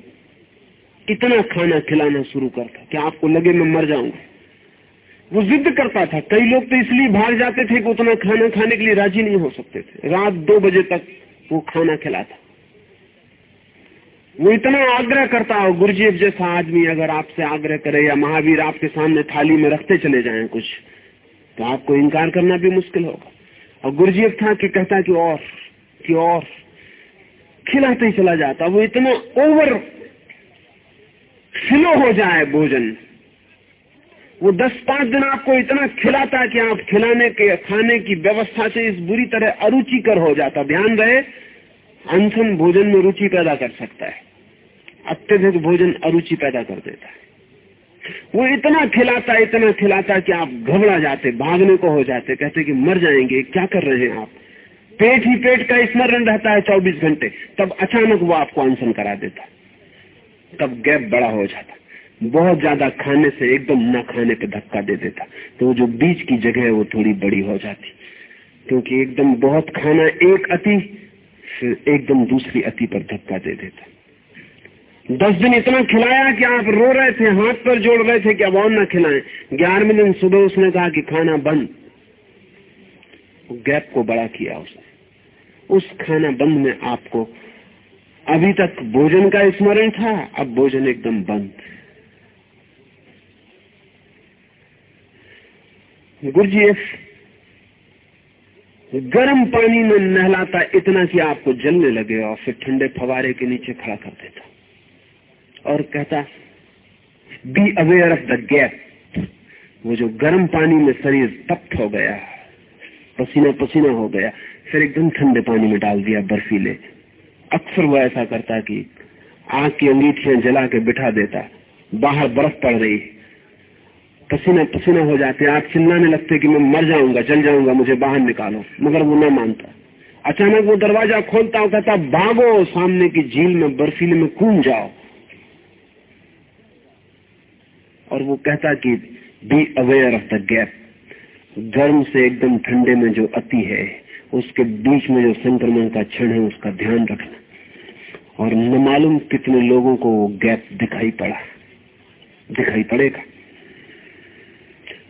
इतना खाना खिलाना शुरू करता कि आपको लगे मैं मर जाऊँगा। वो जिद करता था। कई लोग तो इसलिए भाग जाते थे कि उतना खाना खाने के लिए राज़ी नहीं हो सकते थे। रात दो बजे तक वो खाना खिलाता। वो इतना आग्रह करता हो गुरुजीव जैसा आदमी अगर आपसे आग्रह करे या महावीर आपके सामने थाली में रखते चले जाए कुछ तो आपको इनकार करना भी मुश्किल होगा। और गुरुजीव था कि कहता कि और कि और। खिलाते ही चला जाता। वो इतना ओवर फिलो हो जाए भोजन। वो दस पाँच दिन आपको इतना खिलाता है कि आप खिलाने के, खाने की व्यवस्था से इस बुरी तरह अरुचिकर हो जाता। ध्यान रहे, अनशन भोजन में रुचि पैदा कर सकता है। अत्यधिक भोजन अरुचि पैदा कर देता है। वो इतना खिलाता इतना खिलाता कि आप घबरा जाते, भागने को हो जाते, कहते कि मर जाएँगे, क्या कर रहे हैं आप? पेट ही पेट का स्मरण रहता है चौबीस घंटे, तब अचानक वो आपको अनशन करा देता। तब गैप बड़ा हो जाता। बहुत ज़्यादा खाने से एकदम न खाने पे धक्का दे देता। तो जो बीच की जगह है, वो थोड़ी बड़ी हो जाती। क्योंकि एकदम बहुत खाना एक अति, फिर एकदम दूसरी अति पर धक्का दे देता। दस दिन इतना खिलाया कि आप रो रहे थे, हाथ पर जोड़ रहे थे कि अब और ना खिलाएँ। ग्यारहवें दिन सुबह उसने कहा कि खाना बंद। गैप को बड़ा किया उसने। उस खाना बंद में आपको अभी तक भोजन का स्मरण था, अब भोजन एकदम बंद। गुरजीएफ गर्म पानी में नहलाता इतना कि आपको जलने लगे और फिर ठंडे फवारे के नीचे खड़ा कर देता। और कहता be aware of the gap वो जो गर्म पानी में शरीर तप्त हो गया, पसीना पसीना हो गया, फिर एकदम ठंडे पानी में डाल दिया बर्फीले अक्सर वो ऐसा करता कि आग की अंगीठियाँ जला के बिठा देता, बाहर बर्फ़ पड़ रही। पसीना पसीना हो जाते, आप चिल्लाने लगते कि मैं मर जाऊँगा, जल जाऊँगा, मुझे बाहर निकालो। मगर वो न मानता। अचानक वो दरवाज़ा खोलता और कहता, भागो सामने की झील में, बर्फीले में कूद जाओ। और वो कहता कि be aware of the gap गर्म से एकदम ठंडे में जो अति है, उसके बीच में जो संक्रमण का क्षण है, उसका ध्यान रखना। और न मालूम कितने लोगों को वो गैप दिखाई पड़ा। दिखाई पड़ेगा।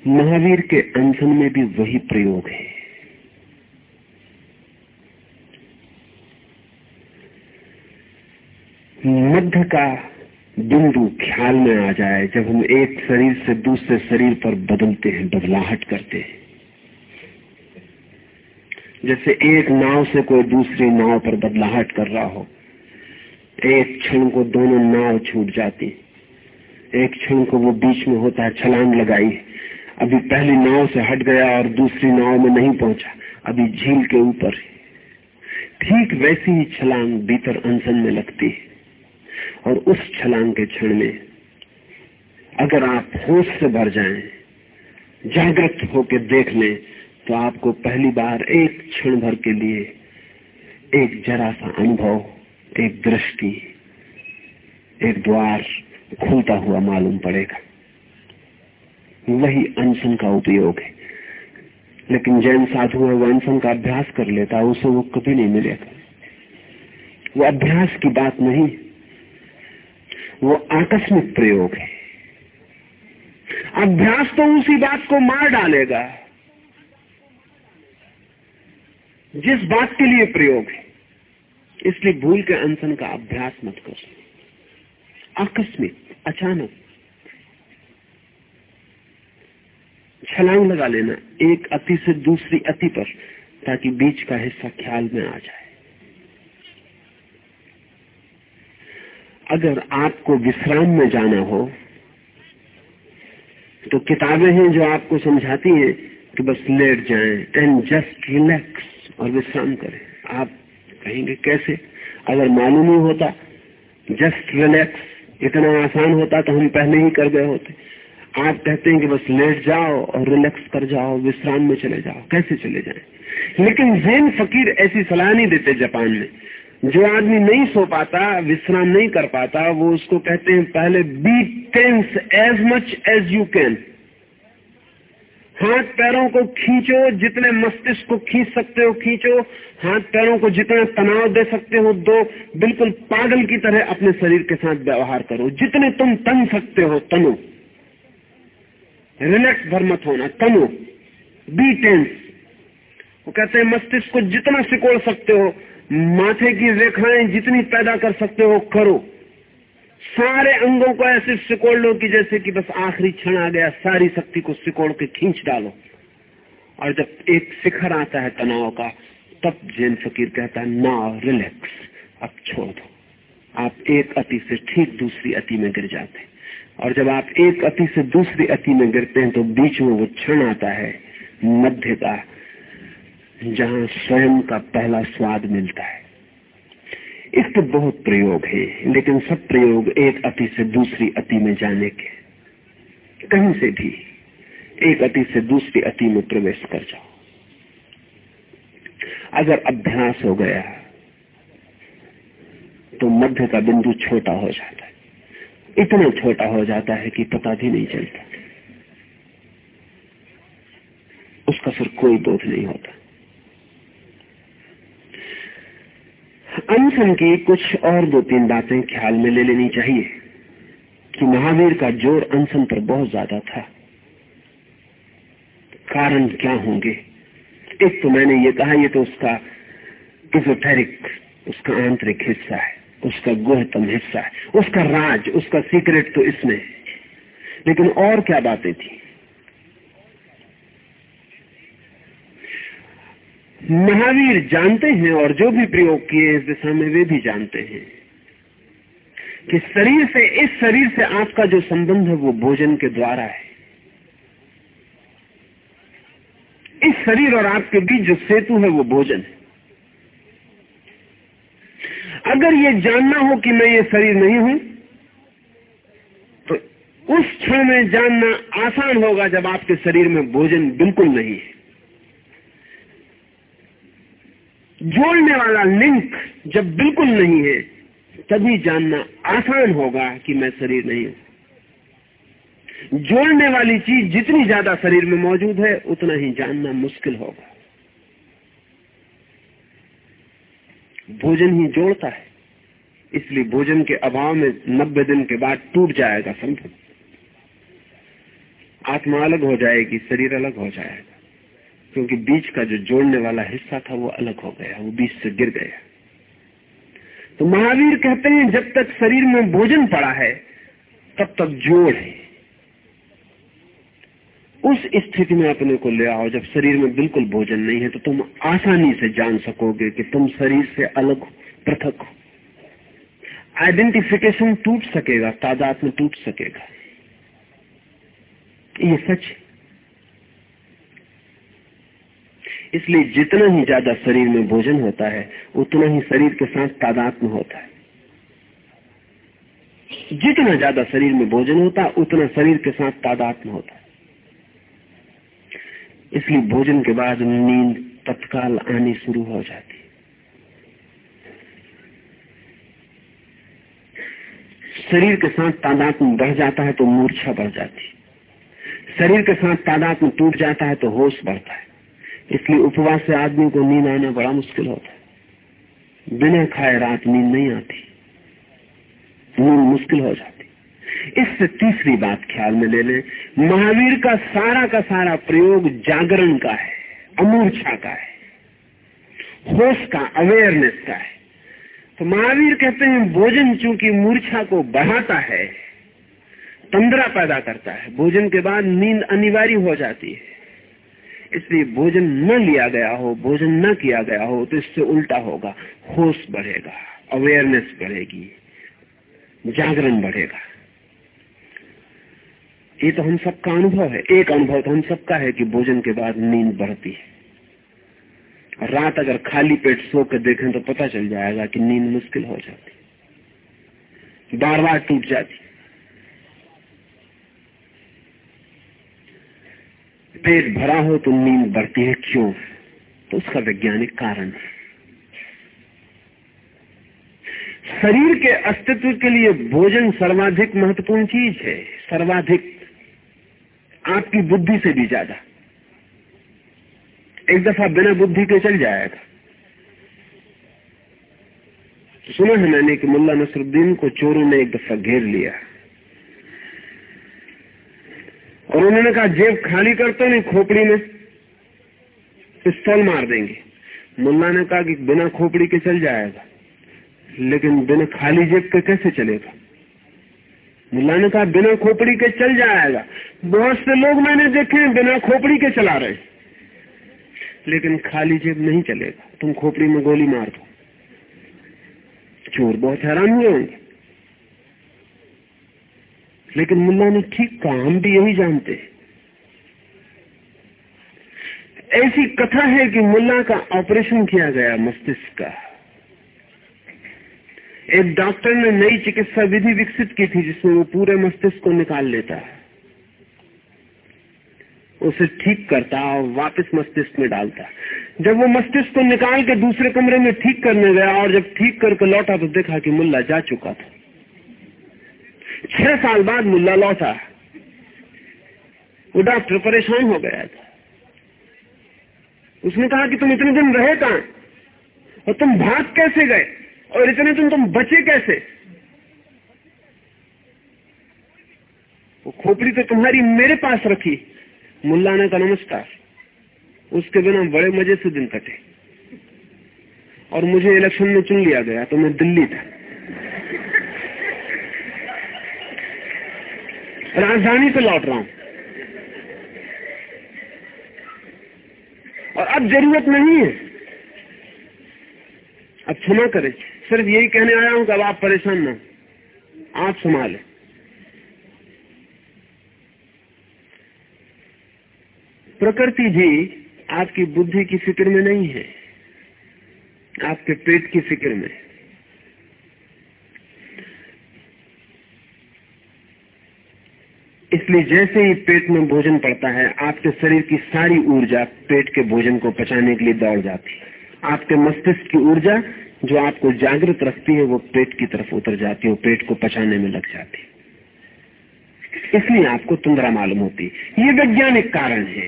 महावीर के अनशन में भी वही प्रयोग है। मध्य का बिंदु ख्याल में आ जाए, जब हम एक शरीर से दूसरे शरीर पर बदलते हैं, बदलाहट करते हैं। जैसे एक नाव से कोई दूसरी नाव पर बदलाहट कर रहा हो, एक क्षण को दोनों नाव छूट जाती, एक क्षण को वो बीच में होता है, छलांग लगाई अभी पहली नाव से हट गया और दूसरी नाव में नहीं पहुँचा। अभी झील के ऊपर ठीक वैसी ही छलांग भीतर अनशन में लगती है। और उस छलांग के क्षण में अगर आप होश से भर जाएँ, जागृत होकर देख लें तो आपको पहली बार एक क्षण भर के लिए एक जरा सा अनुभव एक दृष्टि एक द्वार खुलता हुआ मालूम पड़ेगा। वही अनशन का उपयोग है। लेकिन जैन साधु है वो अनशन का अभ्यास कर लेता है उसे वो कभी नहीं मिलेगा। वो अभ्यास की बात नहीं, वो आकस्मिक प्रयोग है। अभ्यास तो उसी बात को मार डालेगा, जिस बात के लिए प्रयोग है। इसलिए भूल के अनशन का अभ्यास मत करो। आकस्मिक, अचानक। छलांग लगा लेना, एक अति से दूसरी अति पर, ताकि बीच का हिस्सा ख्याल में आ जाए। अगर आपको विश्राम में जाना हो तो किताबें हैं जो आपको समझाती हैं कि बस लेट जाएँ एंड जस्ट रिलैक्स और विश्राम करें। आप कहेंगे, कैसे? अगर मालूम ही होता जस्ट रिलैक्स इतना आसान होता तो हम पहले ही कर गए होते। आप कहते हैं कि बस लेट जाओ और रिलैक्स कर जाओ, विश्राम में चले जाओ। कैसे चले जाए? लेकिन जैन फकीर ऐसी सलाह नहीं देते जापान में। जो आदमी नहीं सो पाता, विश्राम नहीं कर पाता, वो उसको कहते हैं, पहले be tense as much as you can हाथ पैरों को खींचो, जितने मस्तिष्क को खींच सकते हो, खींचो। हाथ पैरों को जितना तनाव दे सकते हो, दो। बिल्कुल पागल की तरह अपने शरीर के साथ व्यवहार करो। जितने तुम तन सकते हो, तनु। रिलैक्स भर मत होना, तनु बी टेंस वो कहते हैं, मस्तिष्क को जितना सिकोड़ सकते हो, माथे की रेखाएँ जितनी पैदा कर सकते हो, करो। सारे अंगों को ऐसे सिकोड़ लो कि जैसे कि बस आखिरी क्षण आ गया, सारी शक्ति को सिकोड़ के खींच डालो। और जब एक शिखर आता है तनाव का, तब जैन फकीर कहता है, ना, रिलैक्स, अब छोड़ दो। आप एक अति से ठीक दूसरी अति में गिर जाते और जब आप एक अति से दूसरी अति में गिरते हैं तो बीच में वो क्षण आता है, मध्य का, जहाँ स्वयं का पहला स्वाद मिलता है। इसके बहुत प्रयोग है, लेकिन सब प्रयोग एक अति से दूसरी अति में जाने के। कहीं से भी एक अति से दूसरी अति में प्रवेश कर जाओ। अगर अभ्यास हो गया तो मध्य का बिंदु छोटा हो जाता है। इतना छोटा हो जाता है कि पता भी नहीं चलता उसका फिर कोई बोध नहीं होता। अनशन की कुछ और दो तीन बातें ख्याल में ले लेनी चाहिए कि महावीर का ज़ोर अनशन पर बहुत ज़्यादा था। कारण क्या होंगे? एक तो मैंने ये कहा, ये तो उसका इजोटेरिक उसका आंतरिक हिस्सा है। उसका गुहतम हिस्सा है, उसका राज, उसका सीक्रेट तो इसमें है। लेकिन और क्या बातें थी? महावीर जानते हैं और जो भी प्रयोग किए इस दिशा में वे भी जानते हैं कि शरीर से, इस शरीर से आपका जो संबंध है वो भोजन के द्वारा है। इस शरीर और आपके बीच जो सेतु है वो भोजन है। अगर ये जानना हो कि मैं ये शरीर नहीं हूँ तो उस क्षण में जानना आसान होगा जब आपके शरीर में भोजन बिल्कुल नहीं है। जोड़ने वाला लिंक जब बिल्कुल नहीं है, तभी जानना आसान होगा कि मैं शरीर नहीं हूँ। जोड़ने वाली चीज़ जितनी ज़्यादा शरीर में मौजूद है, उतना ही जानना मुश्किल होगा। भोजन ही जोड़ता है। इसलिए भोजन के अभाव में नब्बे दिन के बाद टूट जाएगा संभव। आत्मा अलग हो जाएगी, शरीर अलग हो जाएगा। क्योंकि बीच का जो जोड़ने वाला हिस्सा था वो अलग हो गया, वो बीच से गिर गया। तो महावीर कहते हैं, जब तक शरीर में भोजन पड़ा है, तब तक जोड़ है। उस स्थिति में अपने को ले आओ जब शरीर में बिल्कुल भोजन नहीं है तो तुम आसानी से जान सकोगे कि तुम शरीर से अलग, पृथक हो। आइडेंटिफिकेशन टूट सकेगा, तादाद में टूट सकेगा। ये सच इसलिए जितना ही ज़्यादा शरीर में भोजन होता है, उतना ही शरीर के साथ तादाद में होता है। जितना ज़्यादा शरीर में भोजन होता है उतना शरीर के साथ तादात्म होता है। इसलिए भोजन के बाद नींद तत्काल आनी शुरू हो जाती शरीर के साथ तादाद में बढ़ जाता है तो मूर्छा बढ़ जाती शरीर के साथ तादाद में टूट जाता है तो होश बढ़ता है। इसलिए उपवास से आदमी को नींद आना बड़ा मुश्किल होता है। बिना खाए रात नींद नहीं आती। नींद मुश्किल हो जाती इससे तीसरी बात ख्याल में ले लें, महावीर का सारा का सारा प्रयोग जागरण का है, अमूर्छा का है, होश का अवेयरनेस का है। तो महावीर कहते हैं, भोजन चूँकि मूर्छा को बढ़ाता है, तंद्रा पैदा करता है, भोजन के बाद नींद अनिवार्य हो जाती है। इसलिए भोजन न लिया गया हो, भोजन न किया गया हो तो इससे उल्टा होगा, होश बढ़ेगा अवेयरनेस बढ़ेगी, जागरण बढ़ेगा। ये तो हम सबका अनुभव है। एक अनुभव तो हम सबका है कि भोजन के बाद नींद बढ़ती है। रात अगर खाली पेट सो कर देखें तो पता चल जाएगा कि नींद मुश्किल हो जाती बार बार टूट जाती पेट भरा हो तो नींद बढ़ती है क्यों? तो उसका वैज्ञानिक कारण है। शरीर के अस्तित्व के लिए भोजन सर्वाधिक महत्वपूर्ण चीज़ है। सर्वाधिक आपकी बुद्धि से भी ज़्यादा। एक दफ़ा बिना बुद्धि के चल जाएगा तो सुना है मैंने कि मुल्ला नसरुद्दीन को चोरों ने एक दफ़ा घेर लिया। और उन्होंने कहा, जेब खाली करते नहीं, खोपड़ी में पिस्तौल मार देंगे। मुल्ला ने कहा कि बिना खोपड़ी के चल जाएगा, लेकिन बिना खाली जेब के कैसे चलेगा? मुल्ला ने कहा बिना खोपड़ी के चल जाएगा। बहुत से लोग मैंने देखे बिना खोपड़ी के चला रहे लेकिन खाली जेब नहीं चलेगा। तुम खोपड़ी में गोली मार दो। चोर बहुत हैरान हुए होंगे। लेकिन मुल्ला ने ठीक कहा, हम भी यही जानते ऐसी कथा है कि मुल्ला का ऑपरेशन किया गया मस्तिष्क का। एक डॉक्टर ने नई चिकित्सा विधि विकसित की थी जिसमें वो पूरे मस्तिष्क को निकाल लेता है। उसे ठीक करता और वापस मस्तिष्क में डालता। जब वो मस्तिष्क को निकाल के दूसरे कमरे में ठीक करने गया और जब ठीक करके लौटा तो देखा कि मुल्ला जा चुका था। छह साल बाद मुल्ला लौटा। वो डॉक्टर परेशान हो गया था। उसने कहा कि तुम इतने दिन रहे कहा? और तुम भाग कैसे गए? और इतने दिन तुम बचे कैसे? वो खोपड़ी तो तुम्हारी मेरे पास रखी। मुल्ला ने कहा, नमस्कार। उसके बिना बड़े मज़े से दिन कटे। और मुझे इलेक्शन में चुन लिया गया तो मैं दिल्ली था। राजधानी से लौट रहा हूँ। और अब ज़रूरत नहीं है। अब क्षमा करें। सिर्फ़ यही कहने आया हूँ कि अब आप परेशान ना आप संभाले। प्रकृति भी आपकी बुद्धि की फ़िक्र में नहीं है, आपके पेट की फ़िक्र में इसलिए जैसे ही पेट में भोजन पड़ता है, आपके शरीर की सारी ऊर्जा पेट के भोजन को पचाने के लिए दौड़ जाती है। आपके मस्तिष्क की ऊर्जा जो आपको जागृत रखती है, वो पेट की तरफ़ उतर जाती है पेट को पचाने में लग जाती इसलिए आपको तुंदरा मालूम होती ये वैज्ञानिक कारण है।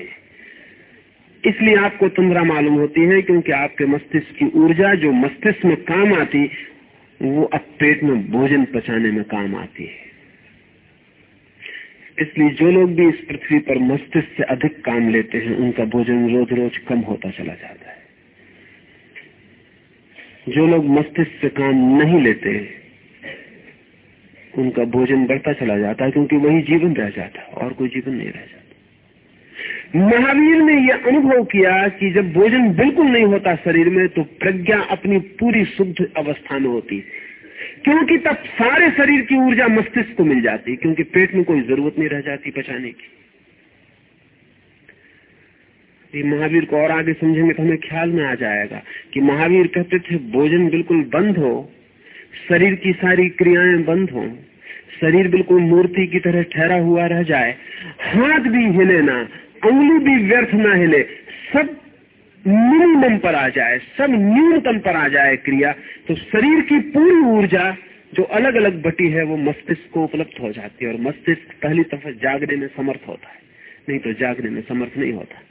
इसलिए आपको तुंदरा मालूम होती है क्योंकि आपके मस्तिष्क की ऊर्जा जो मस्तिष्क में काम आती, वो अब पेट में भोजन पचाने में काम आती है। इसलिए जो लोग भी इस पृथ्वी पर मस्तिष्क से अधिक काम लेते हैं, उनका भोजन रोज रोज कम होता चला जाता है। जो लोग मस्तिष्क से काम नहीं लेते, उनका भोजन बढ़ता चला जाता है क्योंकि वही जीवन रह जाता है और कोई जीवन नहीं रह जाता। महावीर ने यह अनुभव किया कि जब भोजन बिल्कुल नहीं होता शरीर में तो प्रज्ञा अपनी पूरी शुद्ध अवस्था में होती क्योंकि तब सारे शरीर की ऊर्जा मस्तिष्क को मिल जाती क्योंकि पेट में कोई ज़रूरत नहीं रह जाती पचाने की। ये महावीर को और आगे समझेंगे तो हमें ख्याल में आ जाएगा कि महावीर कहते थे, भोजन बिल्कुल बंद हो, शरीर की सारी क्रियाएँ बंद हो, शरीर बिल्कुल मूर्ति की तरह ठहरा हुआ रह जाए, हाथ भी हिले ना, उंगली भी व्यर्थ ना हिले, सब मिनिमम पर आ जाए, सब न्यूनतम पर आ जाए क्रिया तो शरीर की पूरी ऊर्जा जो अलग अलग बटी है, वो मस्तिष्क को उपलब्ध हो जाती है और मस्तिष्क पहली तरफ़ जागने में समर्थ होता है। नहीं तो जागने में समर्थ नहीं होता।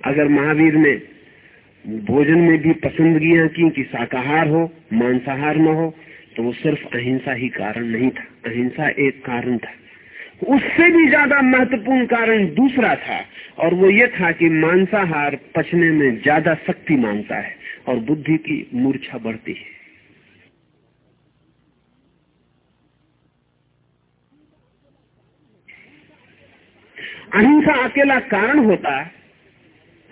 अगर महावीर ने भोजन में भी पसंदगियाँ की कि शाकाहार हो, मांसाहार न हो तो वो सिर्फ़ अहिंसा ही कारण नहीं था। अहिंसा एक कारण था। उससे भी ज़्यादा महत्वपूर्ण कारण दूसरा था, और वो ये था कि मांसाहार पचने में ज़्यादा शक्ति माँगता है, और बुद्धि की मूर्छा बढ़ती है। अहिंसा अकेला कारण होता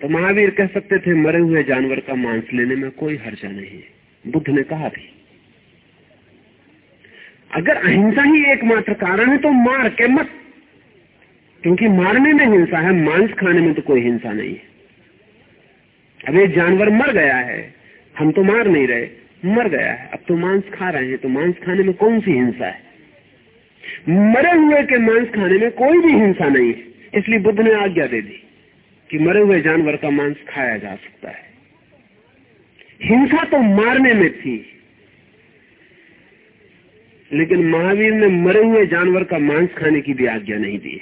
तो महावीर कह सकते थे, मरे हुए जानवर का मांस लेने में कोई हर्जा नहीं है। बुद्ध ने कहा भी। अगर अहिंसा ही एकमात्र कारण है तो मार के मत। क्योंकि मारने में हिंसा है, मांस खाने में तो कोई हिंसा नहीं है। अब एक जानवर मर गया है, हम तो मार नहीं रहे, मर गया है। अब तो मांस खा रहे हैं तो मांस खाने में कौन सी हिंसा है? मरे हुए के मांस खाने में कोई भी हिंसा नहीं है, इसलिए बुद्ध ने आज्ञा दे दी। कि मरे हुए जानवर का मांस खाया जा सकता है। हिंसा तो मारने में थी, लेकिन महावीर ने मरे हुए जानवर का मांस खाने की भी आज्ञा नहीं दी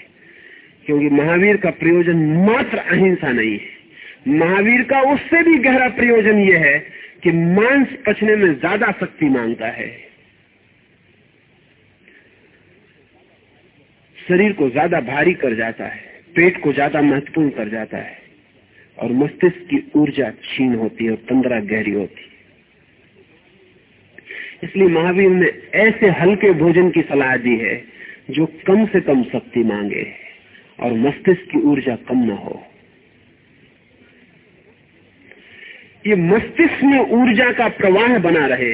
क्योंकि महावीर का प्रयोजन मात्र अहिंसा नहीं है। महावीर का उससे भी गहरा प्रयोजन यह है कि मांस पचने में ज़्यादा शक्ति माँगता है। शरीर को ज़्यादा भारी कर जाता है। पेट को ज़्यादा महत्वपूर्ण कर जाता है और मस्तिष्क की ऊर्जा छीन होती है और तंद्रा गहरी होती है। इसलिए महावीर ने ऐसे हल्के भोजन की सलाह दी है जो कम से कम शक्ति मांगे और मस्तिष्क की ऊर्जा कम न हो। ये मस्तिष्क में ऊर्जा का प्रवाह बना रहे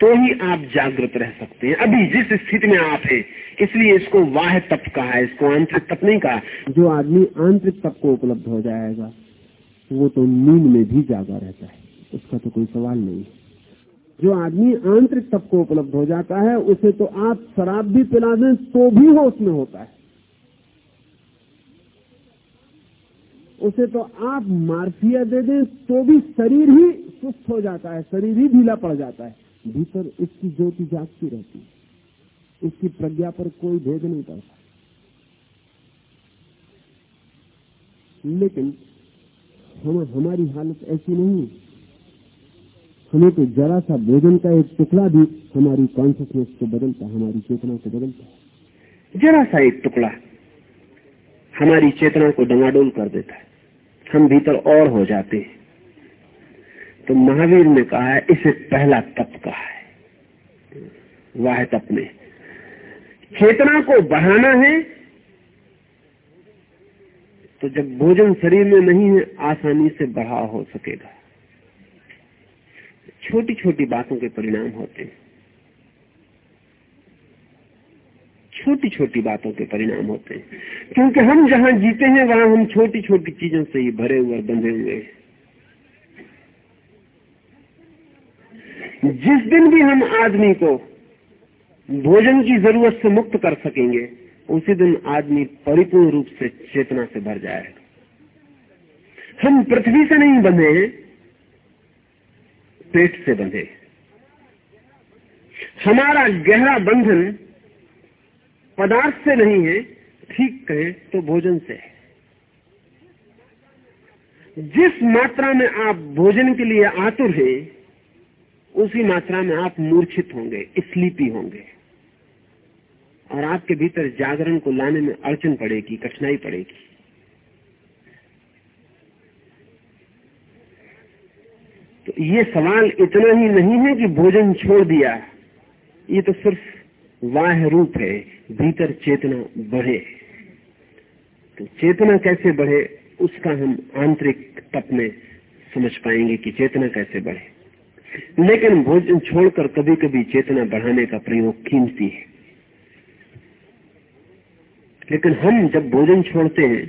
तो ही आप जागृत रह सकते हैं। अभी जिस स्थिति में आप हैं, इसलिए इसको वाह तप कहा है इसको आंतरिक तप नहीं कहा। जो आदमी आंतरिक तप को उपलब्ध हो जाएगा, वो तो नींद में भी जागा रहता है। उसका तो कोई सवाल नहीं जो आदमी आंतरिक तप को उपलब्ध हो जाता है, उसे तो आप शराब भी पिला दें तो भी होश में होता है। उसे तो आप मार्फिया दे दें तो भी शरीर ही सुस्त हो जाता है, शरीर ही ढीला पड़ जाता है। भीतर इसकी ज्योति जागती रहती है। इसकी प्रज्ञा पर कोई भेद नहीं पड़ता। लेकिन हम, हमारी हालत ऐसी नहीं है। हमें तो जरा सा भोजन का एक टुकड़ा भी हमारी कॉन्सियसनेस को बदलता, हमारी चेतना को बदलता है। जरा सा एक टुकड़ा हमारी चेतना को डंगाडोल कर देता है। हम भीतर और हो जाते हैं। तो महावीर ने कहा है, इसे पहला तप कहा है। वाह तप में। चेतना को बढ़ाना है तो जब भोजन शरीर में नहीं है, आसानी से बढ़ा हो सकेगा। छोटी छोटी बातों के परिणाम होते हैं। छोटी छोटी बातों के परिणाम होते हैं। क्योंकि हम जहाँ जीते हैं, वहाँ हम छोटी छोटी चीज़ों से ही भरे हुए, बंधे हुए हैं। जिस दिन भी हम आदमी को भोजन की ज़रूरत से मुक्त कर सकेंगे, उसी दिन आदमी परिपूर्ण रूप से चेतना से भर जाएगा। हम पृथ्वी से नहीं बंधे पेट से बंधे हमारा गहरा बंधन पदार्थ से नहीं है, ठीक कहे तो भोजन से है। जिस मात्रा में आप भोजन के लिए आतुर हैं उसी मात्रा में आप मूर्छित होंगे, स्लीपी होंगे। और आपके भीतर जागरण को लाने में अड़चन पड़ेगी, कठिनाई पड़ेगी। तो ये सवाल इतना ही नहीं है कि भोजन छोड़ दिया। ये तो सिर्फ़ वाह रूप है, भीतर चेतना बढ़े। तो चेतना कैसे बढ़े, उसका हम आंतरिक तप में समझ पाएँगे कि चेतना कैसे बढ़े। लेकिन भोजन छोड़कर कभी कभी चेतना बढ़ाने का प्रयोग कीमती है। लेकिन हम जब भोजन छोड़ते हैं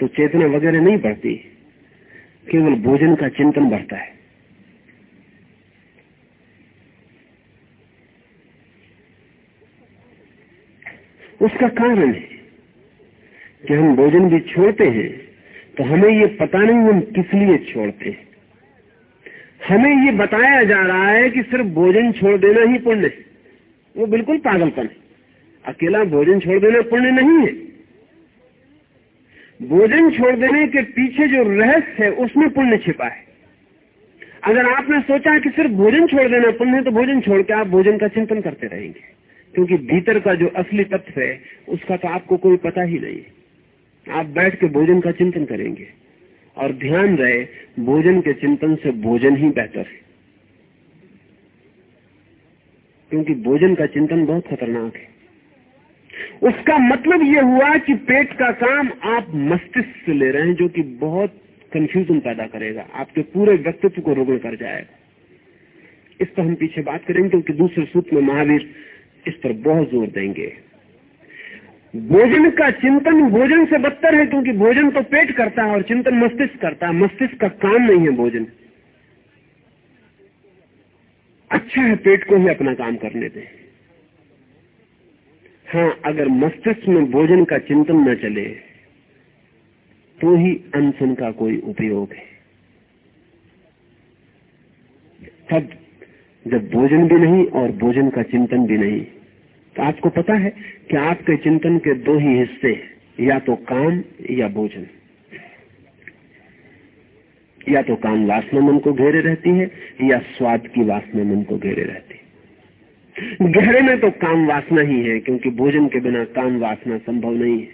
तो चेतना वगैरह नहीं बढ़ती। केवल भोजन का चिंतन बढ़ता है। उसका कारण है कि हम भोजन भी छोड़ते हैं तो हमें ये पता नहीं हम किस लिए छोड़ते हैं। हमें ये बताया जा रहा है कि सिर्फ़ भोजन छोड़ देना ही पुण्य है। वो बिल्कुल पागलपन है। अकेला भोजन छोड़ देना पुण्य नहीं है। भोजन छोड़ देने के पीछे जो रहस्य है, उसमें पुण्य छिपा है। अगर आपने सोचा कि सिर्फ़ भोजन छोड़ देना पुण्य है तो भोजन छोड़ के आप भोजन का चिंतन करते रहेंगे। क्योंकि भीतर का जो असली तत्व है, उसका तो आपको कोई पता ही नहीं आप बैठ के भोजन का चिंतन करेंगे। और ध्यान रहे, भोजन के चिंतन से भोजन ही बेहतर है। क्योंकि भोजन का चिंतन बहुत खतरनाक है। उसका मतलब यह हुआ कि पेट का काम आप मस्तिष्क से ले रहे हैं, जो कि बहुत कंफ्यूजन पैदा करेगा। आपके पूरे व्यक्तित्व को रुगण कर जाएगा। इस पर हम पीछे बात करेंगे, क्योंकि दूसरे सूत्र में महावीर इस पर बहुत ज़ोर देंगे। भोजन का चिंतन भोजन से बदतर है क्योंकि भोजन तो पेट करता है और चिंतन मस्तिष्क करता है। मस्तिष्क का काम नहीं है भोजन। अच्छा है पेट को ही अपना काम करने दें हाँ अगर मस्तिष्क में भोजन का चिंतन न चले तो ही अनशन का कोई उपयोग है। तब जब भोजन भी नहीं और भोजन का चिंतन भी नहीं तो आपको पता है कि आपके चिंतन के दो ही हिस्से या तो काम या भोजन। या तो काम वासना मन को घेरे रहती है, या स्वाद की वासना मन को घेरे रहती है। गहरे में तो काम वासना ही है, क्योंकि भोजन के बिना काम वासना संभव नहीं है।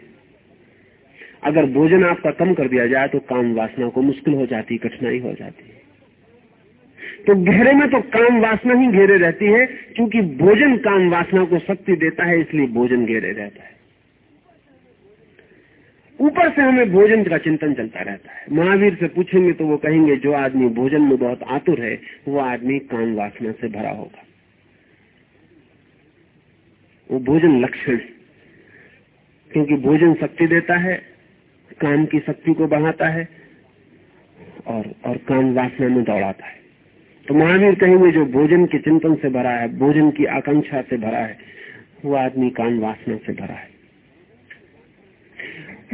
अगर भोजन आपका कम कर दिया जाए तो काम वासना को मुश्किल हो जाती, कठिनाई हो जाती। है तो गहरे में तो काम वासना ही घेरे रहती है, क्योंकि भोजन काम वासना को शक्ति देता है, इसलिए भोजन घेरे रहता है। ऊपर से हमें भोजन का चिंतन चलता रहता है। महावीर से पूछेंगे तो वो कहेंगे, जो आदमी भोजन में बहुत आतुर है, वो आदमी काम वासना से भरा होगा। वो भोजन लक्षण क्योंकि भोजन शक्ति देता है, काम की शक्ति को बढ़ाता है, और और काम वासना में दौड़ाता है। तो महावीर कहेंगे जो भोजन के चिंतन से भरा है, भोजन की आकांक्षा से भरा है, वो आदमी काम वासना से भरा है।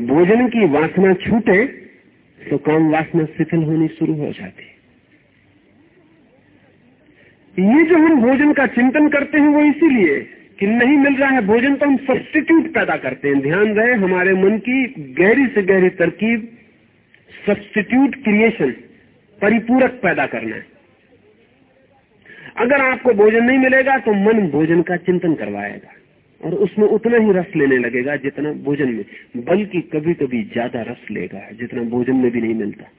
भोजन की वासना छूटे तो काम वासना शिथिल होनी शुरू हो जाती है। ये जो हम भोजन का चिंतन करते हैं, वो इसीलिए कि नहीं मिल रहा है भोजन तो हम सब्सटीट्यूट पैदा करते हैं। ध्यान रहे, हमारे मन की गहरी से गहरी तरकीब सब्सटीट्यूट क्रिएशन परिपूरक पैदा करना है। अगर आपको भोजन नहीं मिलेगा तो मन भोजन का चिंतन करवाएगा और उसमें उतना ही रस लेने लगेगा जितना भोजन में। बल्कि कभी कभी ज़्यादा रस लेगा, जितना भोजन में भी नहीं मिलता।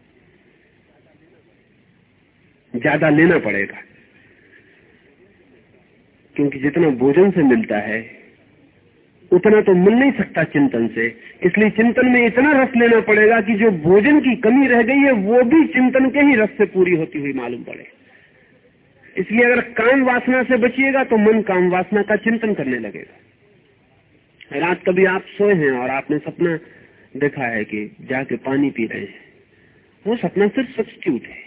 ज़्यादा लेना पड़ेगा। क्योंकि जितना भोजन से मिलता है, उतना तो मिल नहीं सकता चिंतन से। इसलिए चिंतन में इतना रस लेना पड़ेगा कि जो भोजन की कमी रह गई है, वो भी चिंतन के ही रस से पूरी होती हुई मालूम पड़े। इसलिए अगर काम वासना से बचिएगा तो मन काम वासना का चिंतन करने लगेगा। रात कभी आप सोए हैं और आपने सपना देखा है कि जाके पानी पी रहे हैं। वो सपना सिर्फ़ सब्सिट्यूट है।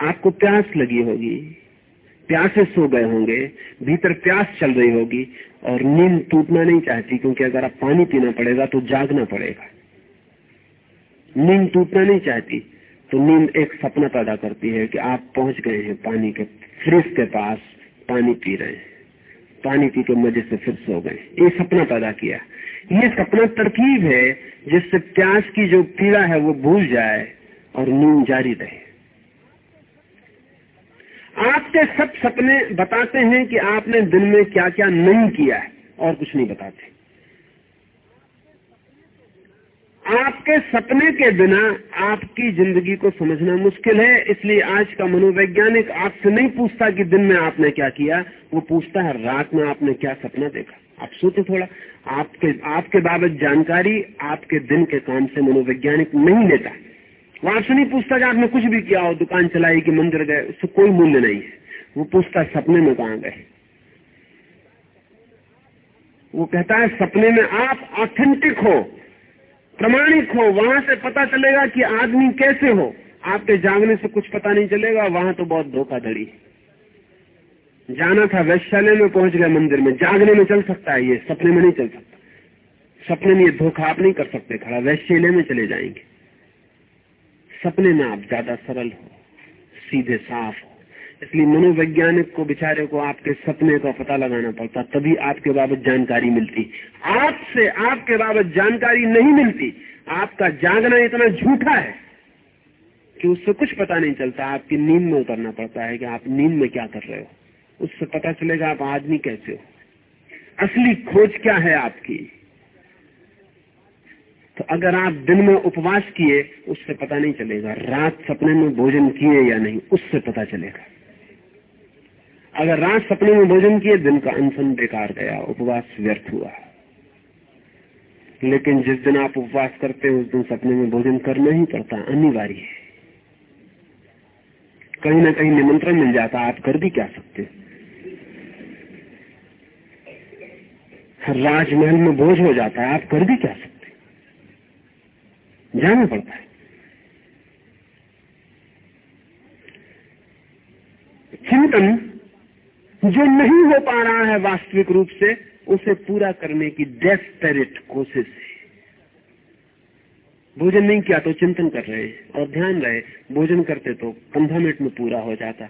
आपको प्यास लगी होगी, प्यासे सो गए होंगे, भीतर प्यास चल रही होगी और नींद टूटना नहीं चाहती क्योंकि अगर आप पानी पीना पड़ेगा तो जागना पड़ेगा। नींद टूटना नहीं चाहती। तो नींद एक सपना पैदा करती है कि आप पहुँच गए हैं पानी के फ्रिज के पास, पानी पी रहे हैं। पानी पी के मज़े से फिर सो गए। ये सपना पैदा किया। ये सपना तरकीब है जिससे प्यास की जो पीड़ा है वो भूल जाए और नींद जारी रहे। आपके सब सपने बताते हैं कि आपने दिन में क्या क्या नहीं किया है और कुछ नहीं बताते। आपके सपने के बिना आपकी ज़िंदगी को समझना मुश्किल है, इसलिए आज का मनोवैज्ञानिक आपसे नहीं पूछता कि दिन में आपने क्या किया, वो पूछता है, रात में आपने क्या सपना देखा? आप सोचो थोड़ा। आपके आपके बाबत जानकारी आपके दिन के काम से मनोवैज्ञानिक नहीं लेता। वो आपसे नहीं पूछता कि आपने कुछ भी किया हो, दुकान चलाई कि मंदिर गए, उससे कोई मूल्य नहीं है। वो पूछता सपने में कहा गए? वो कहता है, सपने में आप ऑथेंटिक हो। प्रमाणिक हो, वहाँ से पता चलेगा कि आदमी कैसे हो। आपके जागने से कुछ पता नहीं चलेगा, वहाँ तो बहुत धोखाधड़ी जाना था, वैश्यालय में पहुँच गए मंदिर में। जागने में चल सकता है ये, सपने में नहीं चल सकता। सपने में ये धोखा आप नहीं कर सकते, खड़ा वैश्यालय में चले जाएँगे। सपने में आप ज़्यादा सरल हो, सीधे साफ़ हो। इसलिए मनोवैज्ञानिक को, बेचारे को आपके सपने का पता लगाना पड़ता, तभी आपके बाबत जानकारी मिलती। आपसे आपके बाबत जानकारी नहीं मिलती, आपका जागना इतना झूठा है कि उससे कुछ पता नहीं चलता, आपकी नींद में उतरना पड़ता है कि आप नींद में क्या कर रहे हो। उससे पता चलेगा आप आदमी कैसे हो। असली खोज क्या है आपकी? तो अगर आप दिन में उपवास किए, उससे पता नहीं चलेगा, रात सपने में भोजन किए या नहीं, उससे पता चलेगा। अगर रात सपने में भोजन किए, दिन का अनशन बेकार गया, उपवास व्यर्थ हुआ। लेकिन जिस दिन आप उपवास करते हैं, उस दिन सपने में भोजन करना ही पड़ता, अनिवार्य है। कहीं ना कहीं निमंत्रण मिल जाता, आप कर भी क्या सकते राजमहल में बोझ हो जाता है, आप कर भी क्या सकते जाना पड़ता है। चिंतन जो नहीं हो पा रहा है वास्तविक रूप से, उसे पूरा करने की डेस्पेरेट कोशिश है। भोजन नहीं किया तो चिंतन कर रहे और ध्यान रहे, भोजन करते तो पंद्रह मिनट में पूरा हो जाता।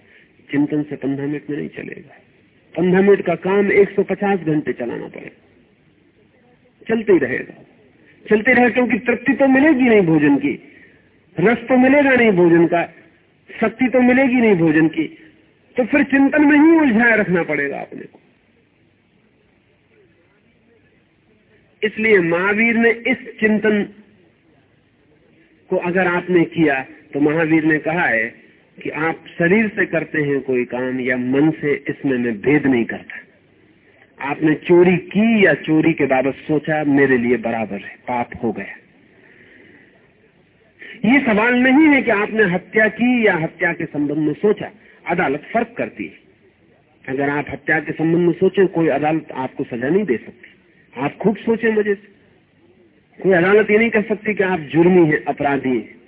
चिंतन से पंद्रह मिनट में नहीं चलेगा। पंद्रह मिनट का काम 150 घंटे चलाना पड़ेगा। चलते ही रहेगा। चलते रहे क्योंकि तृप्ति तो मिलेगी नहीं भोजन की। रस तो मिलेगा नहीं भोजन का। शक्ति तो मिलेगी नहीं भोजन की। तो फिर चिंतन में ही उलझाए रखना पड़ेगा आपने को। इसलिए महावीर ने इस चिंतन को अगर आपने किया तो महावीर ने कहा है कि आप शरीर से करते हैं कोई काम या मन से, इसमें मैं भेद नहीं करता। आपने चोरी की या चोरी के बाबत सोचा, मेरे लिए बराबर है, पाप हो गया। ये सवाल नहीं है कि आपने हत्या की या हत्या के संबंध में सोचा। अदालत फ़र्क करती है। अगर आप हत्या के संबंध में सोचें, कोई अदालत आपको सजा नहीं दे सकती। आप खूब सोचे मुझे कोई अदालत ये नहीं कह सकती कि आप जुर्मी हैं, अपराधी हैं।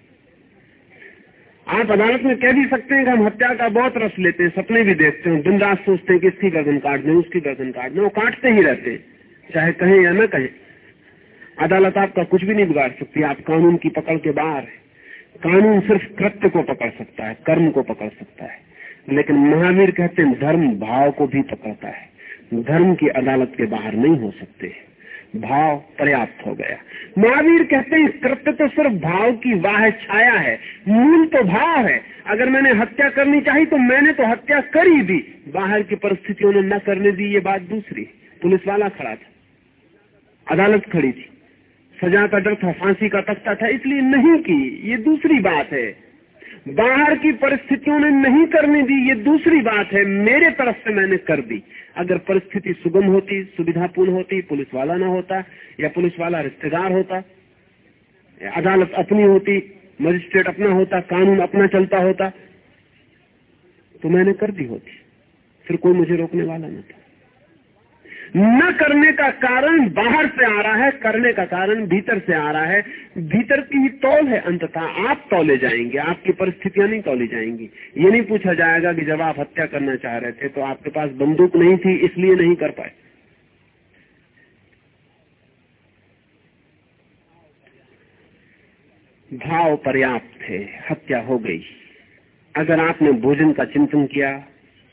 आप अदालत में कह भी सकते हैं कि हम हत्या का बहुत रस लेते हैं, सपने भी देखते हैं, दिन रात सोचते हैं कि इसकी गर्दन काट दें, उसकी गर्दन काट दें, वो काटते ही रहते हैं, चाहे कहें या न कहें। अदालत आपका कुछ भी नहीं बिगाड़ सकती, आप कानून की पकड़ के बाहर है। कानून सिर्फ़ कृत्य को पकड़ सकता है, कर्म को पकड़ सकता है। लेकिन महावीर कहते हैं, धर्म भाव को भी पकड़ता है। धर्म की अदालत के बाहर नहीं हो सकते। भाव पर्याप्त हो गया। महावीर कहते हैं, कृत्य तो सिर्फ़ भाव की वाह छाया है, मूल तो भाव है। अगर मैंने हत्या करनी चाहिए तो मैंने तो हत्या कर दी। बाहर की परिस्थितियों ने न करने दी, ये बात दूसरी। पुलिस वाला खड़ा था। अदालत खड़ी थी। सजा का डर था, फांसी का तख्ता था, इसलिए नहीं की। ये दूसरी बात है। बाहर की परिस्थितियों ने नहीं करने दी, ये दूसरी बात है, मेरे तरफ़ से मैंने कर दी। अगर परिस्थिति सुगम होती, सुविधापूर्ण होती पुलिस वाला ना होता, या पुलिस वाला रिश्तेदार होता अदालत अपनी होती, मजिस्ट्रेट अपना होता, कानून अपना चलता होता तो मैंने कर दी होती। फिर कोई मुझे रोकने वाला न था। न करने का कारण बाहर से आ रहा है, करने का कारण भीतर से आ रहा है। भीतर की ही तौल है, अंततः आप तौले जाएँगे, आपकी परिस्थितियाँ नहीं तौली जाएँगी। ये नहीं पूछा जाएगा कि जब आप हत्या करना चाह रहे थे तो आपके पास बंदूक नहीं थी, इसलिए नहीं कर पाए। भाव पर्याप्त थे हत्या हो गई। अगर आपने भोजन का चिंतन किया,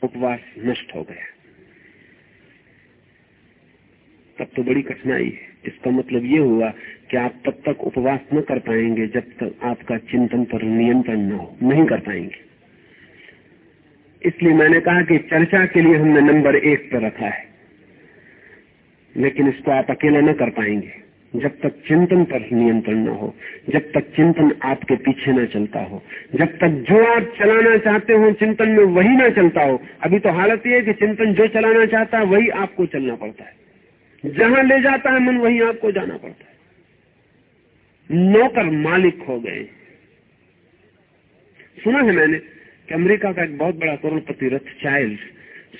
उपवास नष्ट हो गया। तब तो बड़ी कठिनाई। है इसका मतलब ये हुआ कि आप तब तक उपवास न कर पाएँगे जब तक आपका चिंतन पर नियंत्रण न हो, नहीं कर पाएँगे। इसलिए मैंने कहा कि चर्चा के लिए हमने नंबर एक पर रखा है, लेकिन इसको आप अकेला न कर पाएँगे। जब तक चिंतन पर नियंत्रण न हो, जब तक चिंतन आपके पीछे न चलता हो, जब तक जो आप चलाना चाहते हो चिंतन में वही ना चलता हो, अभी तो हालत ये है कि चिंतन जो चलाना चाहता है, वही आपको चलना पड़ता है। जहाँ ले जाता है मन, वहीं आपको जाना पड़ता है। नौकर मालिक हो गए। सुना है मैंने कि अमेरिका का एक बहुत बड़ा करोड़पति रथ चाइल्ड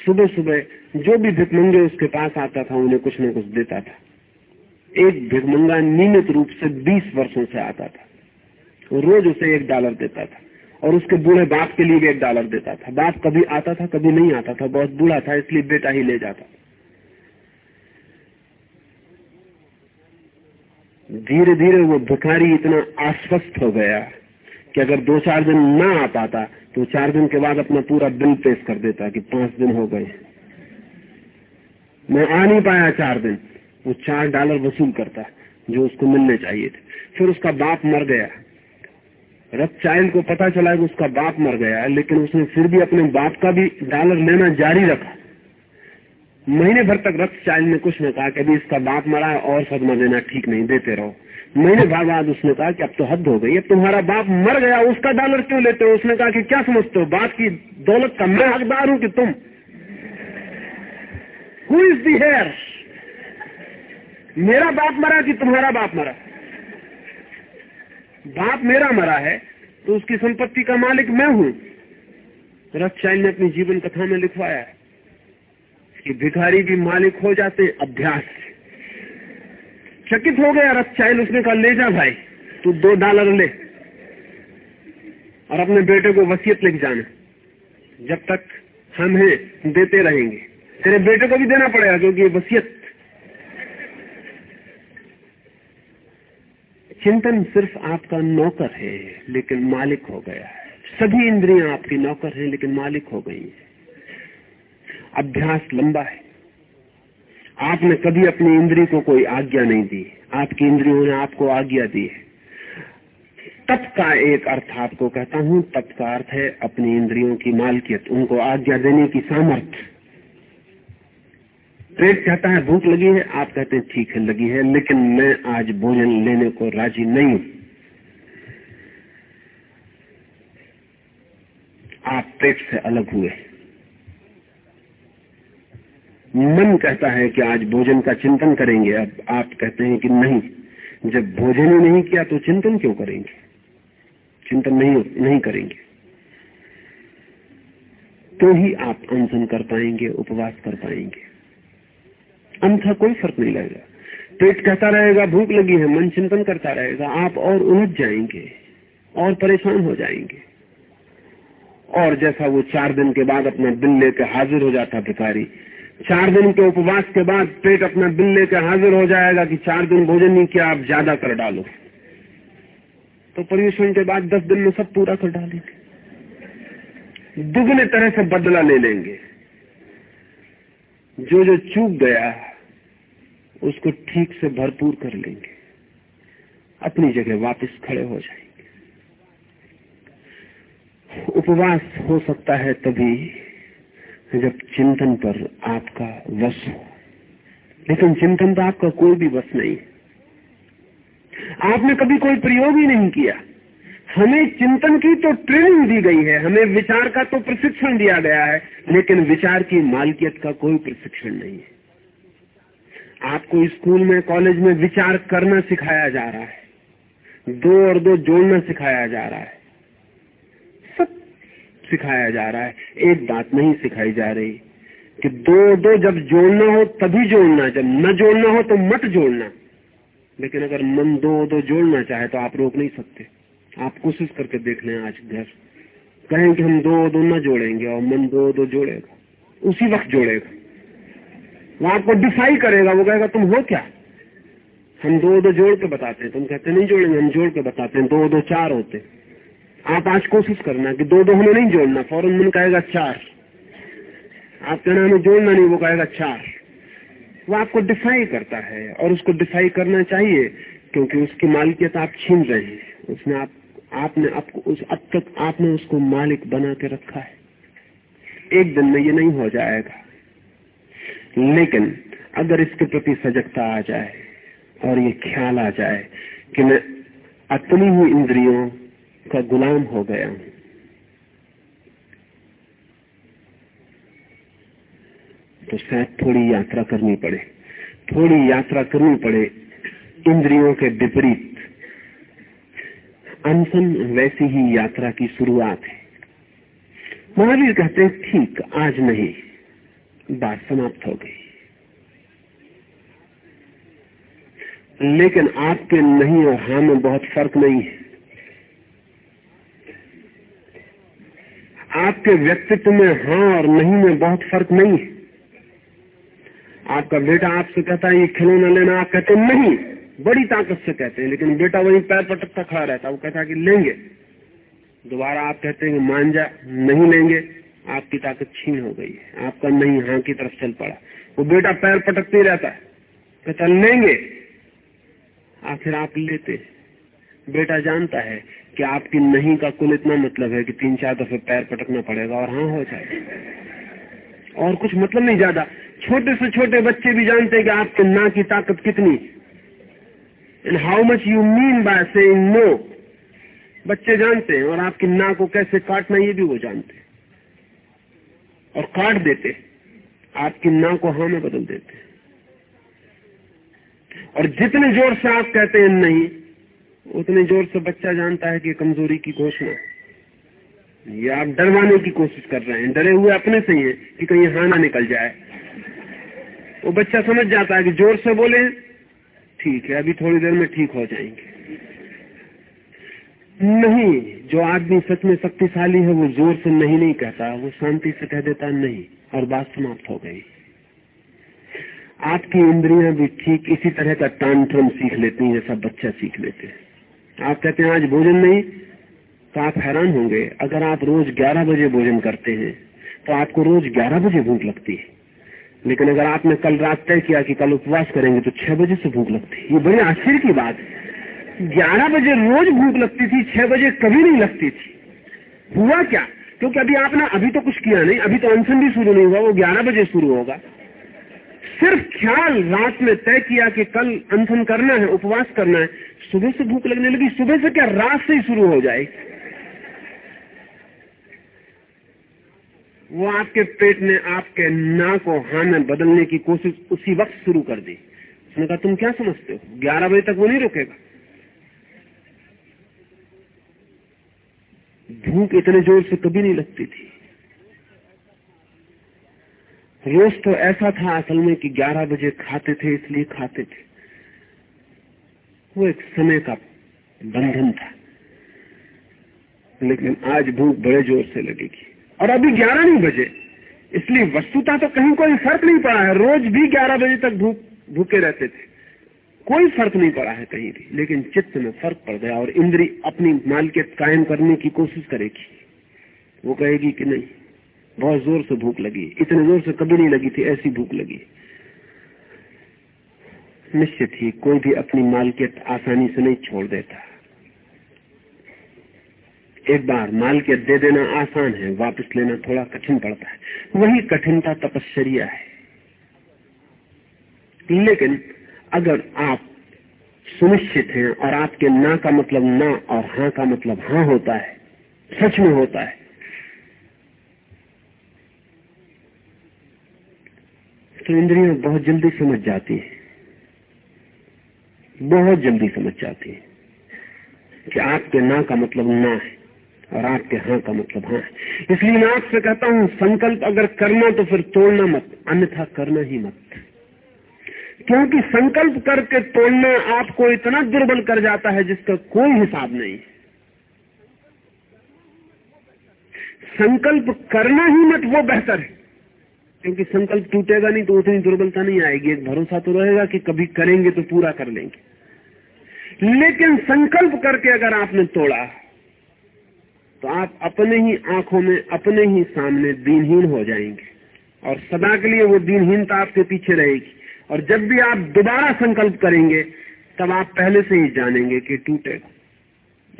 सुबह सुबह जो भी भिकमंगे उसके पास आता था, उन्हें कुछ न कुछ देता था। एक भिकमंगा नियमित रूप से 20 वर्षों से आता था। रोज उसे एक डॉलर देता था और उसके बूढ़े बाप के लिए भी एक डॉलर देता था। बाप कभी आता था, कभी नहीं आता था। बहुत बूढ़ा था, इसलिए बेटा ही ले जाता था। धीरे धीरे वो भिखारी इतना आश्वस्त हो गया कि अगर दो चार दिन ना आ पाता तो चार दिन के बाद अपना पूरा बिल पेश कर देता कि पाँच दिन हो गए। मैं आ नहीं पाया चार दिन। वो चार डॉलर वसूल करता, जो उसको मिलने चाहिए थे। फिर उसका बाप मर गया। रथ चाइल्ड को पता चला कि उसका बाप मर गया, लेकिन उसने फिर भी अपने बाप का भी डॉलर लेना जारी रखा। महीने भर तक रक्त चाइल्ड ने कुछ ने कहा कि अभी इसका बाप मरा है और सदमा देना ठीक नहीं, देते रहो। महीने भर बाद उसने कहा कि अब तो हद हो गई, अब तुम्हारा बाप मर गया, उसका डॉलर क्यों लेते हो? उसने कहा कि क्या समझते हो, बाप की दौलत का मैं हकदार हूँ कि तुम? हु इज़ दी हेयर मेरा बाप मरा कि तुम्हारा बाप मरा? बाप मेरा मरा है तो उसकी संपत्ति का मालिक मैं हूँ। रथचाइल ने अपनी जीवन कथा में लिखवाया है। कि भिखारी भी मालिक हो जाते अभ्यास चकित हो गया रथचाइल उसने कहा, ले जा भाई, तू दो डॉलर ले और अपने बेटे को वसीयत लेके जाना। जब तक हम हैं देते रहेंगे। तेरे बेटे को भी देना पड़ेगा, क्योंकि वसीयत। चिंतन सिर्फ़ आपका नौकर है, लेकिन मालिक हो गया है। सभी इंद्रियाँ आपकी नौकर हैं, लेकिन मालिक हो गई है। अभ्यास लंबा है। आपने कभी अपनी इंद्री को कोई आज्ञा नहीं दी। आपकी इंद्रियों ने आपको आज्ञा दी है। तप का एक अर्थ आपको कहता हूँ, तप का अर्थ है अपनी इंद्रियों की मालकियत, उनको आज्ञा देने की सामर्थ्य। पेट कहता है, भूख लगी है? आप कहते हैं, ठीक है, लगी है, लेकिन मैं आज भोजन लेने को राज़ी नहीं हूँ। आप पेट से अलग हुए। मन कहता है कि आज भोजन का चिंतन करेंगे। अब आप कहते हैं कि नहीं। जब भोजन ही नहीं किया तो चिंतन क्यों करेंगे? चिंतन नहीं नहीं करेंगे। तो ही आप अनशन कर पाएँगे, उपवास कर पाएँगे। अन्यथा कोई फ़र्क नहीं लगेगा। पेट कहता रहेगा, भूख लगी है, मन चिंतन करता रहेगा। आप और उलझ जाएँगे, और परेशान हो जाएँगे। और जैसा वो चार दिन के बाद अपना बिल लेकर हाजिर हो जाता भिखारी चार दिन के उपवास के बाद पेट अपना बिल लेकर हाजिर हो जाएगा कि चार दिन भोजन नहीं किया, आप ज़्यादा कर डालो। तो पर्यूषण के बाद दस दिन में सब पूरा कर डालेंगे। दुगने तरह से बदला ले लेंगे। जो जो चूक गया, उसको ठीक से भरपूर कर लेंगे। अपनी जगह वापस खड़े हो जाएँगे। उपवास हो सकता है तभी जब चिंतन पर आपका वश हो। लेकिन चिंतन पर आपका कोई भी वश नहीं आपने कभी कोई प्रयोग ही नहीं किया। हमें चिंतन की तो ट्रेनिंग दी गई है। हमें विचार का तो प्रशिक्षण दिया गया है। लेकिन विचार की मालकियत का कोई प्रशिक्षण नहीं है। आपको स्कूल में, कॉलेज में विचार करना सिखाया जा रहा है। दो और दो जोड़ना सिखाया जा रहा है। सिखाया जा रहा है। एक बात नहीं सिखाई जा रही कि दो दो जब जोड़ना हो, तभी जोड़ना। जब न जोड़ना हो तो मत जोड़ना। लेकिन अगर मन दो दो जोड़ना चाहे तो आप रोक नहीं सकते। आप कोशिश करके देख लें आज घर। कहें कि हम दो दो न जोड़ेंगे और मन दो दो जोड़ेगा। उसी वक्त जोड़ेगा। वो आपको डिफाई करेगा। वो कहेगा, तुम हो क्या? हम दो दो जोड़ के बताते हैं। तुम कहते नहीं जोड़ेंगे, हम जोड़ के बताते हैं। दो दो, चार होते आप आज कोशिश करना कि दो दो हमें नहीं जोड़ना, फ़ौरन मन कहेगा चार। आप कहना हमें जोड़ना नहीं, वो कहेगा चार। वो आपको डिफाई करता है और उसको डिफाई करना चाहिए क्योंकि उसकी मालिकियत आप छीन रहे हैं। उसने आप, आपने आपको उस, अब तक आपने उसको मालिक बना के रखा है। एक दिन में ये नहीं हो जाएगा। लेकिन अगर इसके प्रति सजगता आ जाए और ये ख्याल आ जाए कि मैं अपनी ही इंद्रियों का गुलाम हो गया। हूँ तो शायद थोड़ी यात्रा करनी पड़े। थोड़ी यात्रा करनी पड़े, इंद्रियों के विपरीत। अनशन वैसी ही यात्रा की शुरुआत है। महावीर कहते हैं, ठीक, आज नहीं, बात समाप्त हो गई। लेकिन आपके नहीं और हाँ में बहुत फ़र्क नहीं है। आपके व्यक्तित्व में हाँ और नहीं में बहुत फ़र्क नहीं है। आपका बेटा आपसे कहता है, ये खिलौना लेना। आप कहते नहीं। बड़ी ताकत से कहते हैं, लेकिन बेटा वही पैर पटकता खड़ा रहता वो कहता कि लेंगे। दोबारा आप कहते हैं मान जा नहीं लेंगे। आपकी ताकत छीन हो गई है। आपका नहीं हाँ की तरफ़ चल पड़ा। वो बेटा पैर पटकते रहता है। कहता लेंगे। आखिर आप लेते बेटा जानता है कि आपकी नहीं का कुल इतना मतलब है कि तीन चार दफे पैर पटकना पड़ेगा और हाँ हो जाए और कुछ मतलब नहीं ज़्यादा। छोटे से छोटे बच्चे भी जानते हैं कि आपके ना की ताकत कितनी। And how much you mean by से नो बच्चे जानते हैं और आपकी ना को कैसे काटना ये भी वो जानते हैं। और काट देते आपकी ना को हाँ में बदल देते और जितने ज़ोर से आप कहते हैं नहीं उतने ज़ोर से बच्चा जानता है कि कमज़ोरी की घोषणा ये आप डरवाने की कोशिश कर रहे हैं। डरे हुए अपने से ही है कि कहीं हाँ ना निकल जाए। वो बच्चा समझ जाता है कि ज़ोर से बोले, ठीक है, अभी थोड़ी देर में ठीक हो जाएँगे। नहीं, जो आदमी सच में शक्तिशाली है, वो ज़ोर से नहीं नहीं कहता। वो शांति से कह देता नहीं, और बात समाप्त हो गई। आपकी इंद्रियाँ भी ठीक इसी तरह का टांट्रम सीख लेती हैं, सब बच्चा सीख लेते हैं। आप कहते हैं, आज भोजन नहीं तो आप हैरान होंगे। अगर आप रोज 11 बजे भोजन करते हैं तो आपको रोज 11 बजे भूख लगती है। लेकिन अगर आपने कल रात तय किया कि कल उपवास करेंगे तो छह बजे से भूख लगती है। ये बड़ी आश्चर्य की बात है। ग्यारह बजे रोज भूख लगती थी, छह बजे कभी नहीं लगती थी। हुआ क्या? क्योंकि अभी आपने अभी तो कुछ किया नहीं, अभी तो अनशन भी शुरू नहीं हुआ, वो ग्यारह बजे शुरू होगा। सिर्फ़ ख्याल रात में तय किया कि कल अनशन करना है, उपवास करना है सुबह से भूख लगने लगी, सुबह से क्या रात से ही शुरू हो जाए? वो आपके पेट ने आपके ना को हाँ में बदलने की कोशिश उसी वक्त शुरू कर दी। उसने कहा, तुम क्या समझते हो? ग्यारह बजे तक वो नहीं रुकेगा। भूख इतने ज़ोर से कभी नहीं लगती थी। रोज तो ऐसा था असल में कि 11 बजे खाते थे, इसलिए खाते थे। वो एक समय का बंधन था। लेकिन आज भूख बड़े ज़ोर से लगेगी। और अभी 11 नहीं बजे। इसलिए वस्तुता तो कहीं कोई फ़र्क नहीं पड़ा है। रोज भी 11 बजे तक भूख, भूखे रहते थे। कोई फ़र्क नहीं पड़ा है कहीं भी। लेकिन चित्त में फ़र्क पड़ गया और इंद्री अपनी मालकियत कायम करने की कोशिश करेगी। वो कहेगी कि नहीं, बहुत ज़ोर से भूख लगी। इतने ज़ोर से कभी नहीं लगी थी, ऐसी भूख लगी। निश्चित ही कोई भी अपनी मालकियत आसानी से नहीं छोड़ देता। एक बार मालकियत दे देना आसान है, वापस लेना थोड़ा कठिन पड़ता है। वही कठिनता तपश्चर्या है। लेकिन अगर आप सुनिश्चित हैं और आपके ना का मतलब ना और हाँ का मतलब हाँ होता है, सच में होता है तो इंद्रियाँ बहुत जल्दी समझ जाती है। बहुत जल्दी समझ जाती है कि आपके ना का मतलब ना है और आपके हाँ का मतलब हाँ है। इसलिए मैं आपसे कहता हूँ, संकल्प अगर करना तो फिर तोड़ना मत, अन्यथा करना ही मत। क्योंकि संकल्प करके तोड़ना आपको इतना दुर्बल कर जाता है जिसका कोई हिसाब नहीं संकल्प करना ही मत, वो बेहतर है। क्योंकि संकल्प टूटेगा नहीं तो उतनी दुर्बलता नहीं आएगी, एक भरोसा तो रहेगा कि कभी करेंगे तो पूरा कर लेंगे। लेकिन संकल्प करके अगर आपने तोड़ा तो आप अपने ही आँखों में, अपने ही सामने दीनहीन हो जाएँगे। और सदा के लिए वो दीनहीनता आपके पीछे रहेगी। और जब भी आप दोबारा संकल्प करेंगे, तब आप पहले से ही जानेंगे कि टूटेगा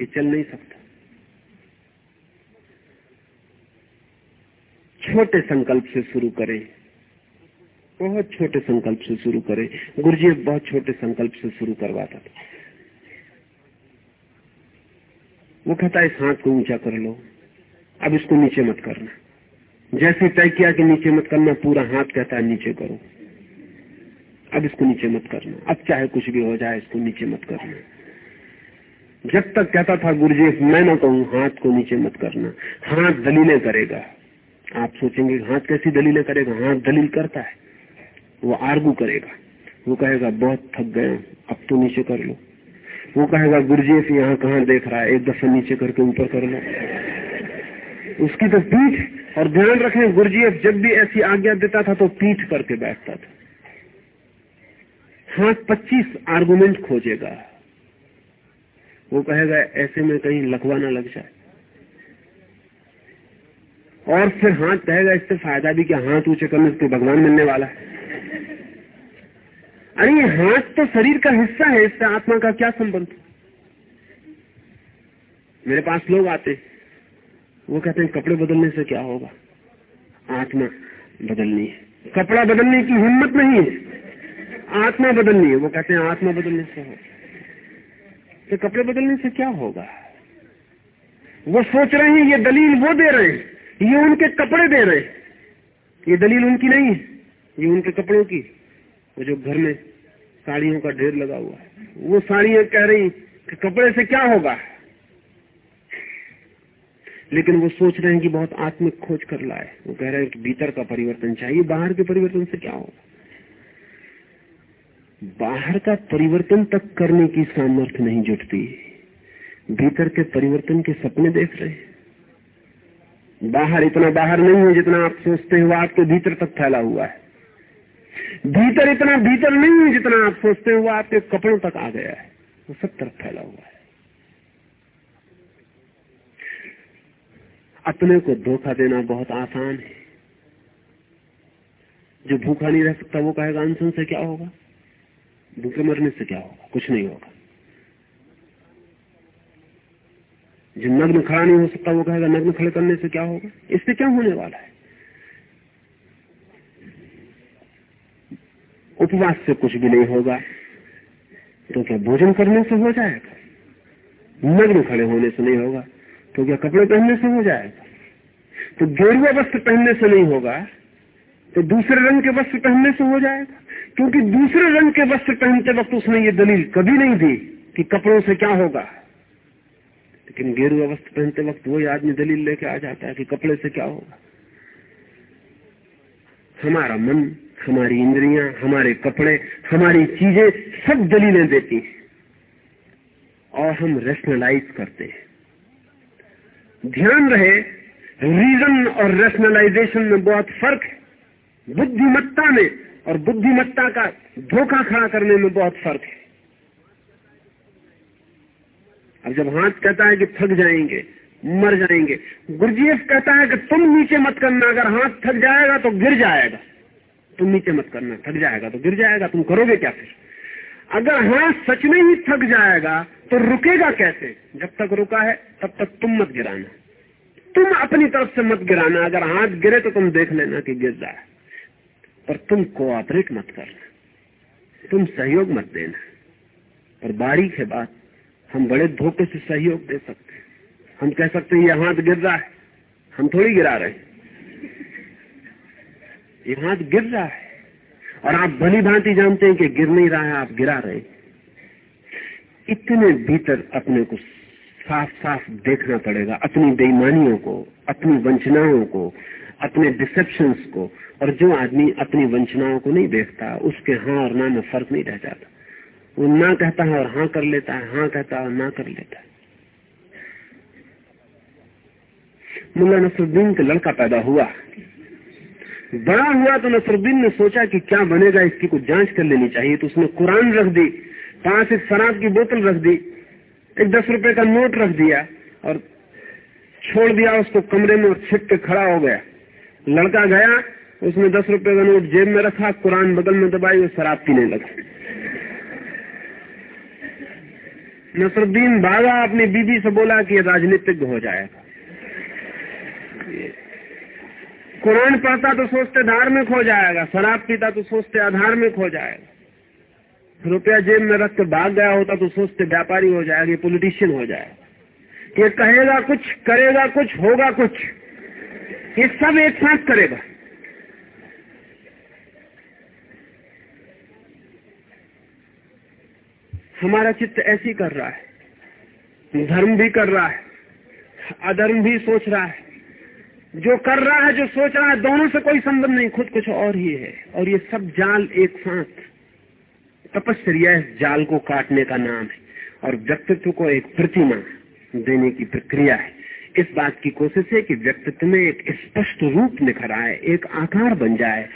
ये चल नहीं सकता। छोटे संकल्प से शुरू करें। बहुत छोटे संकल्प से शुरू करें। गुरुजी बहुत छोटे संकल्प से शुरू करवाता था। वो कहता है, इस हाथ को ऊँचा कर लो। अब इसको नीचे मत करना। जैसे तय किया कि नीचे मत करना, पूरा हाथ कहता है, नीचे करो। अब इसको नीचे मत करना। अब चाहे कुछ भी हो जाए, इसको नीचे मत करना। जब तक कहता था गुरुजी, मैं ना कहूँ, हाथ को नीचे मत करना। हाथ दलीलें करेगा। आप सोचेंगे, हाथ कैसी दलीलें करेगा? हाथ दलील करता है। वो आर्गू करेगा। वो कहेगा, बहुत थक गए अब तो नीचे कर लो। वो कहेगा, गुरुजी यहाँ कहाँ देख रहा है? एक दफ़ा नीचे करके ऊपर कर लो। उसकी तो पीठ और ध्यान रखें, गुरुजी जब भी ऐसी आज्ञा देता था तो पीठ करके बैठता था। हाथ पच्चीस आर्गुमेंट खोजेगा। वो कहेगा, ऐसे में कहीं लखवा ना लग जाए। और फिर हाथ कहेगा, इससे फ़ायदा भी क्या? हाथ ऊँचे करने से भगवान मिलने वाला है। अरे हाथ तो शरीर का हिस्सा है, इससे आत्मा का क्या संबंध? मेरे पास लोग आते वो कहते हैं, कपड़े बदलने से क्या होगा? आत्मा बदलनी है। कपड़ा बदलने की हिम्मत नहीं है। आत्मा बदलनी है। वो कहते हैं, आत्मा बदलने से हो तो कपड़े बदलने से क्या होगा? वो सोच रहे हैं, ये दलील वो दे रहे हैं। ये उनके कपड़े दे रहे हैं। ये दलील उनकी नहीं है। ये उनके कपड़ों की। वो जो घर में साड़ियों का ढेर लगा हुआ है। वो साड़ियाँ कह रही कि कपड़े से क्या होगा? लेकिन वो सोच रहे हैं कि बहुत आत्मिक खोज कर लाए। वो कह रहे हैं कि भीतर का परिवर्तन चाहिए, बाहर के परिवर्तन से क्या होगा? बाहर का परिवर्तन तक करने की सामर्थ्य नहीं जुटती। भीतर के परिवर्तन के सपने देख रहे हैं। बाहर, इतना बाहर नहीं है जितना आप सोचते हैं, वो आपके भीतर तक फैला हुआ है। भीतर इतना भीतर नहीं है जितना आप सोचते हैं वो आपके कपड़ों तक आ गया है। वो सब तरफ़ फैला हुआ है। अपने को धोखा देना बहुत आसान है। जो भूखा नहीं रह सकता, वो कहेगा, अनशन से क्या होगा? भूखे मरने से क्या होगा? कुछ नहीं होगा। जो नग्न खड़ा नहीं हो सकता, वो कहेगा, नग्न खड़े करने से क्या होगा? इससे क्या होने वाला है? उपवास से कुछ भी नहीं होगा तो क्या भोजन करने से हो जाएगा? नग्न खड़े होने से नहीं होगा तो क्या कपड़े पहनने से हो जाएगा? तो गेरुआ वस्त्र पहनने से नहीं होगा तो दूसरे रंग के वस्त्र पहनने से हो जाएगा? क्योंकि दूसरे रंग के वस्त्र पहनते वक्त उसने ये दलील कभी नहीं दी कि कपड़ों से क्या होगा। लेकिन गेरुआ वस्त्र पहनते वक्त वही आदमी दलील लेके आ जाता है कि कपड़े से क्या होगा। हमारा मन हमारी इंद्रियाँ, हमारे कपड़े, हमारी चीज़ें सब दलीलें देती हैं। और हम रेशनलाइज करते हैं। ध्यान रहे रीजन और रेशनलाइजेशन में बहुत फ़र्क है। बुद्धिमत्ता में और बुद्धिमत्ता का धोखा खड़ा करने में बहुत फ़र्क है। अब जब हाथ कहता है कि थक जाएँगे, मर जाएँगे गुरजीएफ कहता है कि तुम नीचे मत करना, अगर हाथ थक जाएगा तो गिर जाएगा। तुम नीचे मत करना, थक जाएगा तो गिर जाएगा, तुम करोगे क्या फिर? अगर हाथ सच में ही थक जाएगा तो रुकेगा कैसे? जब तक रुका है, तब तक तुम मत गिराना। तुम अपनी तरफ़ से मत गिराना, अगर हाथ गिरे तो तुम देख लेना कि गिर जाए। पर तुम कोऑपरेट मत करना, तुम सहयोग मत देना। पर बारीक है बात, हम बड़े धोखे से सहयोग दे सकते हैं। हम कह सकते हैं ये हाथ गिर रहा है, हम थोड़ी गिरा रहे हैं। ये हाथ गिर रहा है। और आप भली भांति जानते हैं कि गिर नहीं रहा है, आप गिरा रहे इतने भीतर अपने को साफ़ साफ़ देखना पड़ेगा, अपनी बेईमानियों को, अपनी वंचनाओं को, अपने डिसेप्शंस को। और जो आदमी अपनी वंचनाओं को नहीं देखता, उसके हाँ और ना में फ़र्क नहीं रह जाता। वो ना कहता है और हाँ कर लेता है हाँ कहता है और ना कर लेता है। मुल्ला नसरुद्दीन का लड़का पैदा हुआ। बड़ा हुआ तो नसरुद्दीन ने सोचा कि क्या बनेगा, इसकी कुछ जाँच कर लेनी चाहिए। तो उसने कुरान रख दी, पाँच एक शराब की बोतल रख दी, एक दस रुपए का नोट रख दिया और छोड़ दिया उसको कमरे में और छिप के खड़ा हो गया। लड़का गया, उसने दस रुपए का नोट जेब में रखा, कुरान बगल में दबाई और शराब पीने लगा। नसरुद्दीन भागा अपनी बीबी से बोला कि राजनीतिज्ञ हो जाएगा। कुरान पढ़ता तो सोचते धार्मिक हो जाएगा, शराब पीता तो सोचते अधार्मिक हो जाएगा। रुपया जेब में रख के भाग गया होता तो सोचते व्यापारी हो जाएगा पॉलिटिशियन हो जाएगा। ये कहेगा कुछ, करेगा कुछ, होगा कुछ। ये सब एक साथ करेगा। हमारा चित्त ऐसी कर रहा है, धर्म भी कर रहा है, अधर्म भी सोच रहा है। जो कर रहा है, जो सोच रहा है, दोनों से कोई संबंध नहीं, खुद कुछ और ही है। और ये सब जाल एक साथ। तपस्या इस जाल को काटने का नाम है। और व्यक्तित्व को एक प्रतिमा देने की प्रक्रिया है। इस बात की कोशिश है कि व्यक्तित्व में एक स्पष्ट रूप निखर आए, एक आकार बन जाए।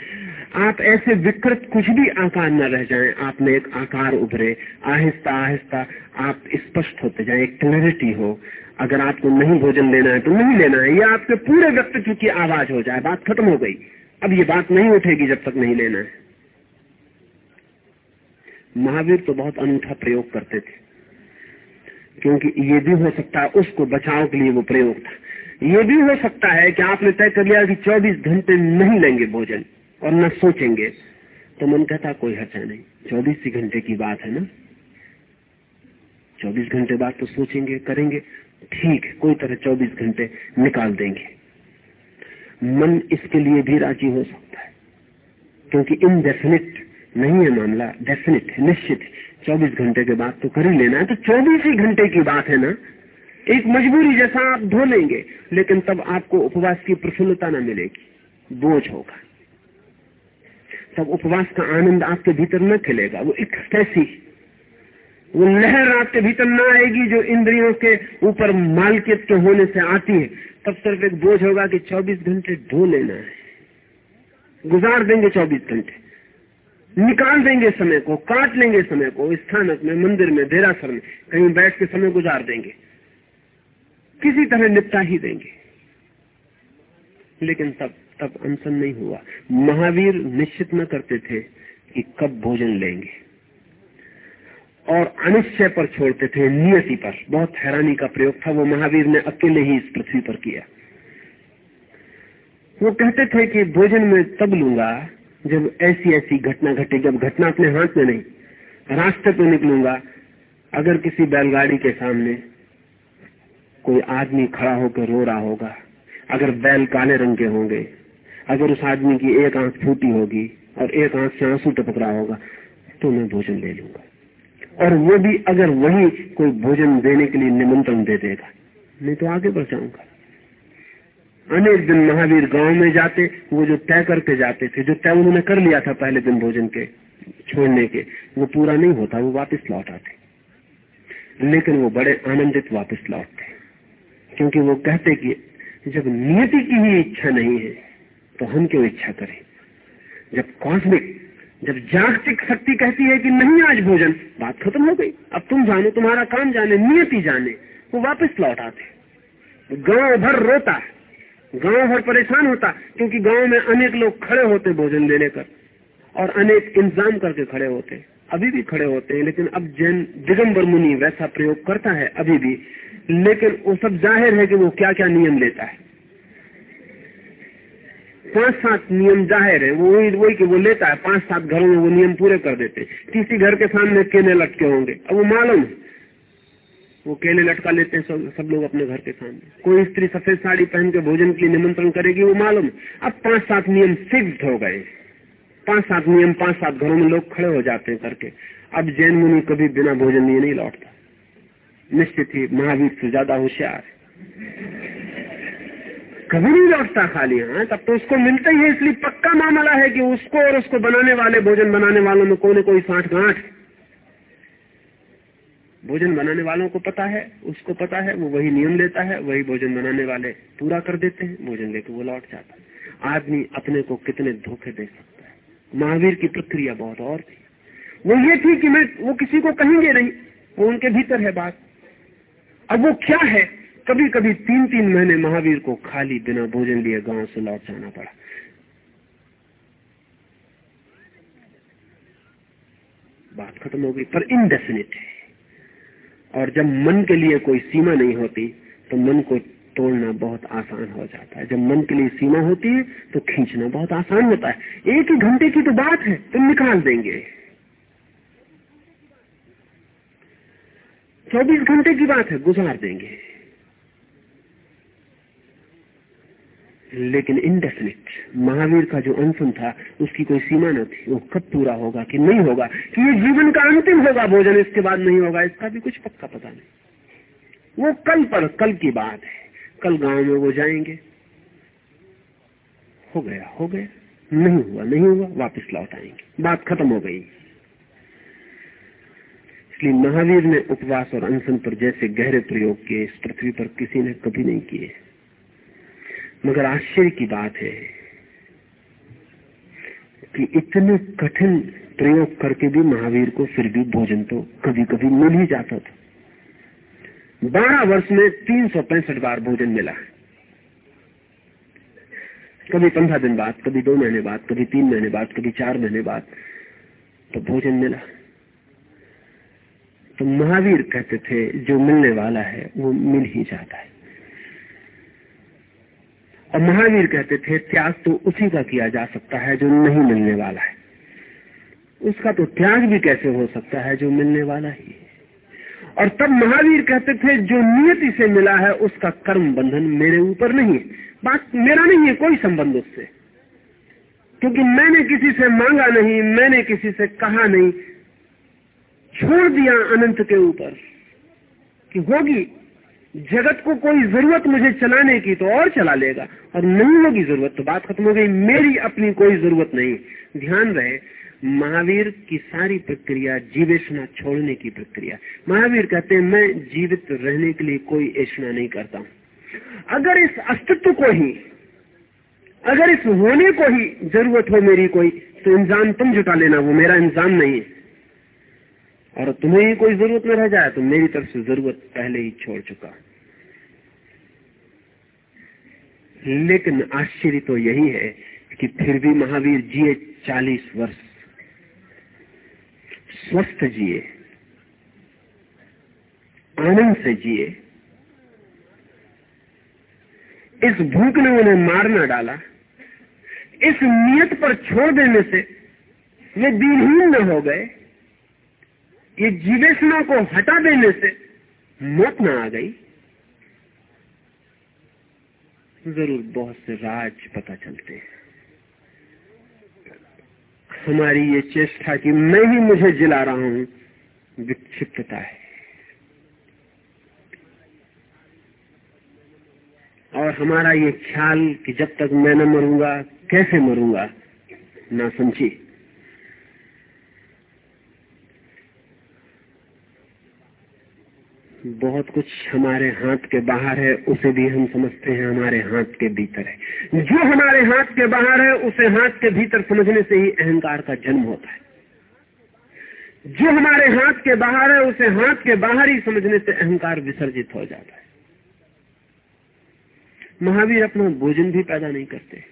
आप ऐसे विकृत कुछ भी आकार न रह जाएँ, आप में एक आकार उभरे आहिस्ता आहिस्ता आप स्पष्ट होते जाए, एक क्लैरिटी हो। अगर आपको नहीं भोजन लेना है तो नहीं लेना है। यह आपके पूरे व्यक्तित्व की आवाज़ हो जाए। बात खत्म हो गई। अब ये बात नहीं उठेगी जब तक नहीं लेना है। महावीर तो बहुत अनूठा प्रयोग करते थे। क्योंकि ये भी हो सकता है उसको बचाव के लिए वो प्रयोग था। ये भी हो सकता है कि आपने तय कर लिया कि 24 घंटे नहीं लेंगे भोजन और न सोचेंगे। तो मन कहता कोई हर्चा नहीं। चौबीस ही घंटे की बात है ना? चौबीस घंटे बाद तो सोचेंगे, करेंगे। ठीक, कोई तरह 24 घंटे निकाल देंगे। मन इसके लिए भी राज़ी हो सकता है, क्योंकि इनडेफिनिट नहीं है मामला डेफिनेट है निश्चित। है चौबीस घंटे के बाद तो कर ही लेना है तो चौबीस ही घंटे की बात है ना? एक मजबूरी जैसा आप धो लेंगे, लेकिन तब आपको उपवास की प्रफुल्लता ना मिलेगी, बोझ होगा। तब उपवास का आनंद आपके भीतर न खिलेगा, वो एक वो लहर आपके भीतर न आएगी जो इंद्रियों के ऊपर मालकियत के होने से आती है, तब सिर्फ़ एक बोझ होगा कि 24 घंटे धो लेना है। गुजार देंगे 24 घंटे। निकाल देंगे समय को, काट लेंगे समय को स्थानक में, मंदिर में, देरासर में, कहीं बैठ के समय गुजार देंगे। किसी तरह निपटा ही देंगे। लेकिन तब तब अनशन नहीं हुआ। महावीर निश्चित न करते थे कि कब भोजन लेंगे। और अनिश्चय पर छोड़ते थे, नियति पर। बहुत हैरानी का प्रयोग था, वो महावीर ने अकेले ही इस पृथ्वी पर किया। वो कहते थे कि भोजन में तब लूँगा जब ऐसी ऐसी घटना घटे, जब घटना अपने हाथ में नहीं, रास्ते पे निकलूँगा, अगर किसी बैलगाड़ी के सामने कोई आदमी खड़ा होकर रो रहा होगा, अगर बैल काले रंग के होंगे, अगर उस आदमी की एक आँख फूटी होगी और एक आँख से आँसू टपक रहा होगा तो मैं भोजन ले लूँगा। और वो भी अगर वही कोई भोजन देने के लिए निमंत्रण दे देगा, नहीं तो आगे बढ़ जाऊँगा। अनेक दिन महावीर गाँव में जाते, वो जो तय करके जाते थे, जो तय उन्होंने कर लिया था पहले दिन भोजन के, छोड़ने के, वो पूरा नहीं होता, वो वापस लौट आते। लेकिन वो बड़े आनंदित वापस लौटते। क्योंकि वो कहते कि जब नियति की ही इच्छा नहीं है तो हम क्यों इच्छा करें? जब कॉस्मिक जब जागतिक शक्ति कहती है कि नहीं, आज भोजन, बात खत्म हो गई। अब तुम जानो, तुम्हारा काम जाने, नियति जाने, वो वापस लौट आते गाँव भर रोता है। गाँव भर परेशान होता क्योंकि गाँव में अनेक लोग खड़े होते भोजन देने कर और अनेक इंतज़ाम करके खड़े होते अभी भी खड़े होते हैं, लेकिन अब जैन दिगम्बर मुनि वैसा प्रयोग करता है अभी भी। लेकिन वो सब ज़ाहिर है कि वो क्या क्या नियम लेता है। पाँच सात नियम ज़ाहिर है वो वही वही कि वो लेता है पाँच सात घरों में वो नियम पूरे कर देते किसी घर के सामने केले लटके होंगे। अब वो मालूम वो केले लटका लेते हैं सब, सब लोग अपने घर के सामने। कोई स्त्री सफ़ेद साड़ी पहन के भोजन के लिए निमंत्रण करेगी वो मालूम अब पाँच सात नियम फिक्स हो गए। पाँच सात नियम पाँच सात घरों में लोग खड़े हो जाते हैं करके। अब जैन मुनि कभी बिना भोजन लिए नहीं लौटता। निश्चित ही महावीर से ज़्यादा होशियार कभी नहीं लौटता खाली हाँ? तब तो उसको मिलता ही है, इसलिए पक्का मामला है कि उसको और उसको बनाने वाले, भोजन बनाने वालों में कोई ना कोई साठ गांठ। भोजन बनाने वालों को पता है, उसको पता है, वो वही नियम लेता है, वही भोजन बनाने वाले पूरा कर देते हैं, भोजन लेकर वो लौट जाता है। आदमी अपने को कितने धोखे दे सकता है। महावीर की प्रक्रिया बहुत और थी। वो ये थी कि मैं, वो किसी को कहेंगे नहीं, वो उनके भीतर है बात। अब वो क्या है? कभी कभी तीन तीन महीने महावीर को खाली बिना भोजन लिए गाँव से लौट जाना पड़ा। बात खत्म हो गई, पर इनडेफिनिट है। और जब मन के लिए कोई सीमा नहीं होती तो मन को तोड़ना बहुत आसान हो जाता है। जब मन के लिए सीमा होती है तो खींचना बहुत आसान होता है। एक ही घंटे की तो बात है तुम निकाल देंगे। चौबीस घंटे की बात है, गुजार देंगे। लेकिन इनडेफिनिट महावीर का जो अनशन था, उसकी कोई सीमा न थी। वो कब पूरा होगा कि नहीं होगा? कि ये जीवन का अंतिम होगा, भोजन इसके बाद नहीं होगा? इसका भी कुछ पक्का पता नहीं। वो कल पर, कल की बात है। कल गाँव में वो जाएँगे। हो गया हो गया। नहीं हुआ नहीं हुआ, वापस लौट आएँगे। बात खत्म हो गई। इसलिए महावीर ने उपवास और अनशन पर जैसे गहरे प्रयोग किए, इस पृथ्वी पर किसी ने कभी नहीं किए। मगर आश्चर्य की बात है कि इतने कठिन प्रयोग करके भी महावीर को फिर भी भोजन तो कभी कभी मिल ही जाता था। बारह वर्ष में तीन सौ पैंसठ बार भोजन मिला कभी पंद्रह दिन बाद, कभी दो महीने बाद, कभी तीन महीने बाद, कभी चार महीने बाद तो भोजन मिला। तो महावीर कहते थे, जो मिलने वाला है, वो मिल ही जाता है। महावीर कहते थे, त्याग तो उसी का किया जा सकता है जो नहीं मिलने वाला है। उसका तो त्याग भी कैसे हो सकता है जो मिलने वाला ही है? और तब महावीर कहते थे, जो नियति से मिला है, उसका कर्म बंधन मेरे ऊपर नहीं है। बात मेरा नहीं है, कोई संबंध उससे। क्योंकि मैंने किसी से मांगा नहीं, मैंने किसी से कहा नहीं। छोड़ दिया अनंत के ऊपर कि होगी जगत को कोई ज़रूरत मुझे चलाने की तो और चला लेगा। और नहीं होगी ज़रूरत तो बात खत्म हो गई, मेरी अपनी कोई ज़रूरत नहीं। ध्यान रहे, महावीर की सारी प्रक्रिया जीवेशना छोड़ने की प्रक्रिया। महावीर कहते हैं, मैं जीवित रहने के लिए कोई ऐसा नहीं करता हूँ। अगर इस अस्तित्व को ही, अगर इस होने को ही ज़रूरत हो मेरी कोई तो इंजाम तुम जुटा लेना, वो मेरा इंजाम नहीं है। और तुम्हें ही कोई ज़रूरत न रह जाए तो मेरी तरफ़ से ज़रूरत पहले ही छोड़ चुका लेकिन आश्चर्य तो यही है कि फिर भी महावीर जिए चालीस वर्ष। स्वस्थ जिए, आनंद से जिए। इस भूख ने उन्हें मारना डाला, इस नियत पर छोड़ देने से वे दीनहीन न हो गए। ये जीवेशना को हटा देने से मौत न आ गई। ज़रूर बहुत से राज पता चलते हैं। हमारी ये चेष्टा कि मैं ही मुझे जिला रहा हूँ, विक्षिप्तता है। और हमारा ये ख्याल कि जब तक मैं न मरूँगा, कैसे मरूँगा, ना समझी बहुत कुछ हमारे हाथ के बाहर है, उसे भी हम समझते हैं हमारे हाथ के भीतर है। जो हमारे हाथ के बाहर है, उसे हाथ के भीतर समझने से ही अहंकार का जन्म होता है। जो हमारे हाथ के बाहर है, उसे हाथ के बाहर ही समझने से अहंकार विसर्जित हो जाता है। महावीर अपना भोजन भी पैदा नहीं करते।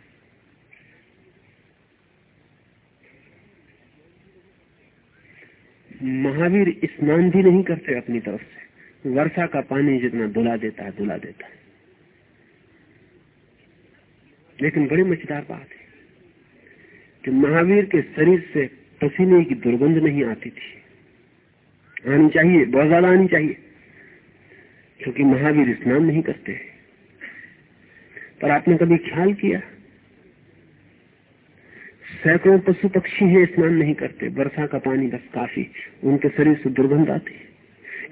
महावीर स्नान भी नहीं करते अपनी तरफ़ से। वर्षा का पानी जितना धुला देता है धुला देता है। लेकिन बड़ी मज़ेदार बात है कि महावीर के शरीर से पसीने की दुर्गंध नहीं आती थी। आनी चाहिए, बहुत ज़्यादा आनी चाहिए, क्योंकि महावीर स्नान नहीं करते पर आपने कभी ख्याल किया? सैकड़ों पशु पक्षी हैं, स्नान नहीं करते, वर्षा का पानी बस काफ़ी उनके शरीर से दुर्गंध आती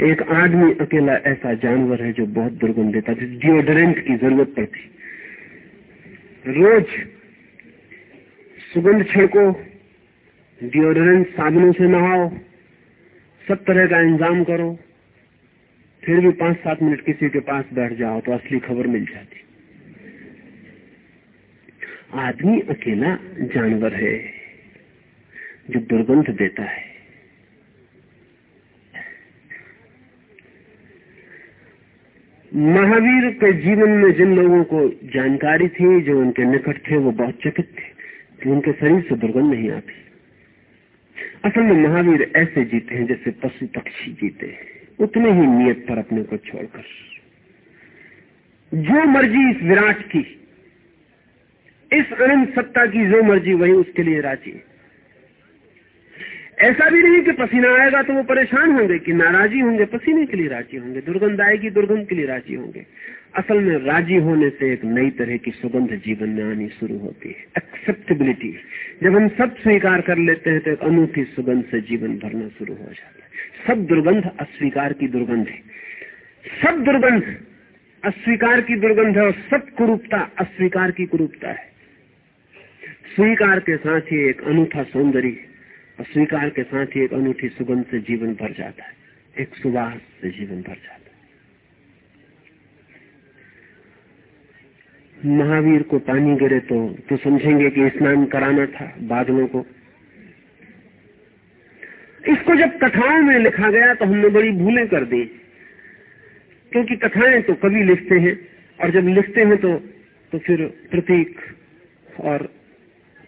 एक आदमी अकेला ऐसा जानवर है जो बहुत दुर्गंध देता जिस डिओडरेंट की ज़रूरत पड़ती रोज सुगंध छिड़को डिओडरेंट साबुनों से नहाओ, सब तरह का इंतज़ाम करो, फिर भी पाँच सात मिनट किसी के पास बैठ जाओ तो असली खबर मिल जाती। आदमी अकेला जानवर है जो दुर्गंध देता है। महावीर के जीवन में जिन लोगों को जानकारी थी, जो उनके निकट थे, वो बहुत चकित थे, कि उनके शरीर से दुर्गंध नहीं आती। असल में महावीर ऐसे जीते हैं जैसे पशु पक्षी जीते हैं। उतने ही नियत पर अपने को छोड़कर। जो मर्ज़ी इस विराट की, इस अनंत सत्ता की जो मर्ज़ी, वही उसके लिए राज़ी ऐसा भी नहीं कि पसीना आएगा तो वो परेशान होंगे कि नाराजी होंगे, पसीने के लिए राज़ी होंगे, दुर्गंध आएगी, दुर्गंध के लिए राज़ी होंगे। असल में राज़ी होने से एक नई तरह की सुगंध जीवन में आनी शुरू होती है। एक्सेप्टेबिलिटी जब हम सब स्वीकार कर लेते हैं तो एक अनूठी सुगंध से जीवन भरना शुरू हो जाता है। सब दुर्गंध अस्वीकार की दुर्गंध है। सब दुर्गंध अस्वीकार की दुर्गंध है और सब कुरूपता अस्वीकार की कुरूपता है। स्वीकार के साथ ही एक अनूठा सौंदर्य स्वीकार के साथ ही एक अनूठी सुगंध से जीवन भर जाता है। एक सुवास से जीवन भर जाता है। महावीर को पानी गिरे तो तो समझेंगे कि स्नान कराना था बादलों को। इसको जब कथाओं में लिखा गया तो हमने बड़ी भूलें कर दी। क्योंकि कथाएँ तो कवि लिखते हैं, और जब लिखते हैं तो तो फिर प्रतीक और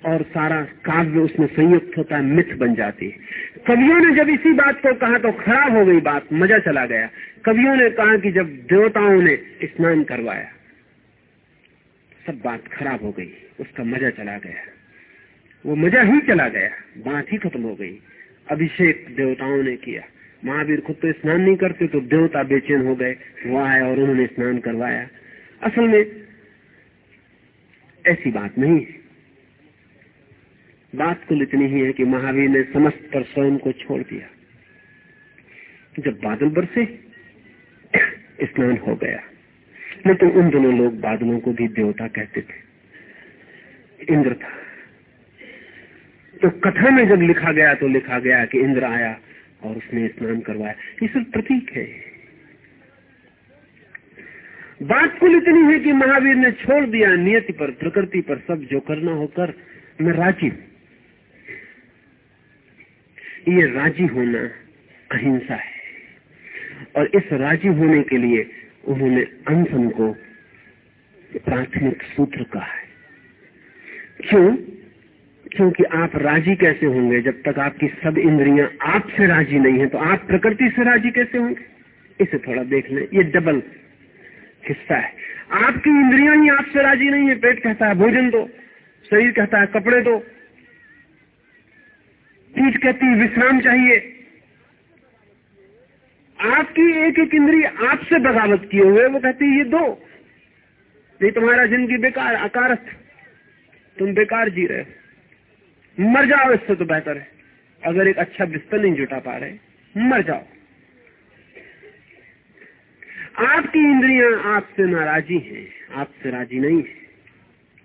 और सारा काव्य उसमें संयुक्त होता है मिथ बन जाती है। कवियों ने जब इसी बात को कहा तो खराब हो गई बात, मज़ा चला गया। कवियों ने कहा कि जब देवताओं ने स्नान करवाया, सब बात खराब हो गई, उसका मज़ा चला गया। वो मज़ा ही चला गया, बात ही खत्म हो गई। अभिषेक देवताओं ने किया। महावीर खुद तो स्नान नहीं करते तो देवता बेचैन हो गए, वो आए और उन्होंने स्नान करवाया। असल में ऐसी बात नहीं है। बात कुल इतनी ही है कि महावीर ने समस्त पर स्वयं को छोड़ दिया। जब बादल बरसे, स्नान हो गया। लेकिन उन दोनों लोग बादलों को भी देवता कहते थे। इंद्र था। तो कथा में जब लिखा गया तो लिखा गया कि इंद्र आया और उसने स्नान करवाया। ये सब प्रतीक है। बात कुल इतनी है कि महावीर ने छोड़ दिया, नियति पर, प्रकृति पर सब जो करना हो कर, मैं राज़ी ये राज़ी होना अहिंसा है। और इस राज़ी होने के लिए उन्होंने अनशन को प्राथमिक सूत्र कहा है। क्यों? क्योंकि आप राज़ी कैसे होंगे? जब तक आपकी सब इंद्रियाँ आपसे राज़ी नहीं है तो आप प्रकृति से राज़ी कैसे होंगे? इसे थोड़ा देख लें। ये डबल हिस्सा है। आपकी इंद्रियाँ ही आपसे राज़ी नहीं है। पेट कहता है, भोजन दो। शरीर कहता है, कपड़े दो। पीठ कहती है, विश्राम चाहिए। आपकी एक एक इंद्री आपसे बगावत किए हुए वो कहती है, ये दो। नहीं तुम्हारा ज़िंदगी बेकार अकारथ तुम बेकार जी रहे मर जाओ, इससे तो बेहतर है। अगर एक अच्छा बिस्तर नहीं जुटा पा रहे, मर जाओ। आपकी इंद्रियाँ आपसे नाराजी हैं, आपसे राज़ी नहीं है,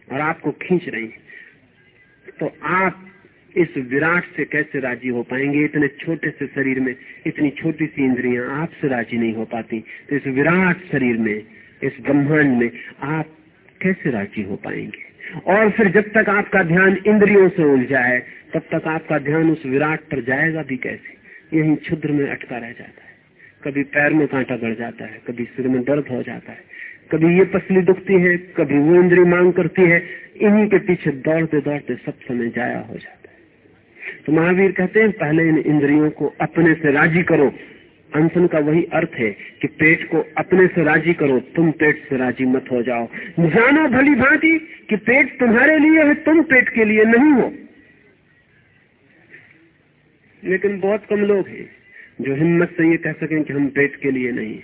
और आपको खींच रही है। तो आप इस विराट से कैसे राज़ी हो पाएँगे? इतने छोटे से शरीर में इतनी छोटी सी इंद्रियाँ आपसे राज़ी नहीं हो पाती। तो इस विराट शरीर में, इस ब्रह्मांड में आप कैसे राज़ी हो पाएँगे? और फिर जब तक आपका ध्यान इंद्रियों से उलझा है, तब तक आपका ध्यान उस विराट पर जाएगा भी कैसे? यही क्षुद्र में अटका रह जाता है। कभी पैर में कांटा गड़ जाता है, कभी सिर में दर्द हो जाता है, कभी ये पसली दुखती है, कभी वो इंद्री मांग करती है। इन्हीं के पीछे दौड़ते दौड़ते सब समय जाया हो जाता तो महावीर कहते हैं, पहले इन इंद्रियों को अपने से राज़ी करो। अनशन का वही अर्थ है कि पेट को अपने से राज़ी करो, तुम पेट से राज़ी मत हो जाओ। जानो भली भांति कि पेट तुम्हारे लिए है, तुम पेट के लिए नहीं हो। लेकिन बहुत कम लोग हैं जो हिम्मत से ये कह सकें कि हम पेट के लिए नहीं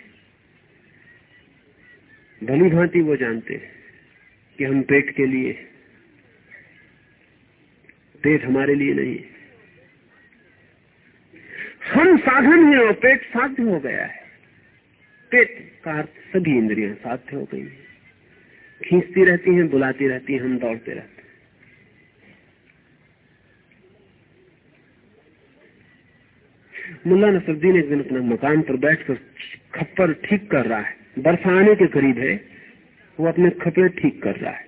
भली भांति वो जानते हैं कि हम पेट के लिए, पेट हमारे लिए नहीं हम साधन हैं और पेट साध्य हो गया है। पेट का सभी इंद्रियाँ साध्य हो गई है। खींचती रहती हैं, बुलाती रहती हैं, हम दौड़ते रहते हैं। मुल्ला नसरुद्दीन एक दिन अपने मकान पर बैठकर खप्पर ठीक कर रहा है। बरसा आने के करीब है। वो अपने खपड़े ठीक कर रहा है।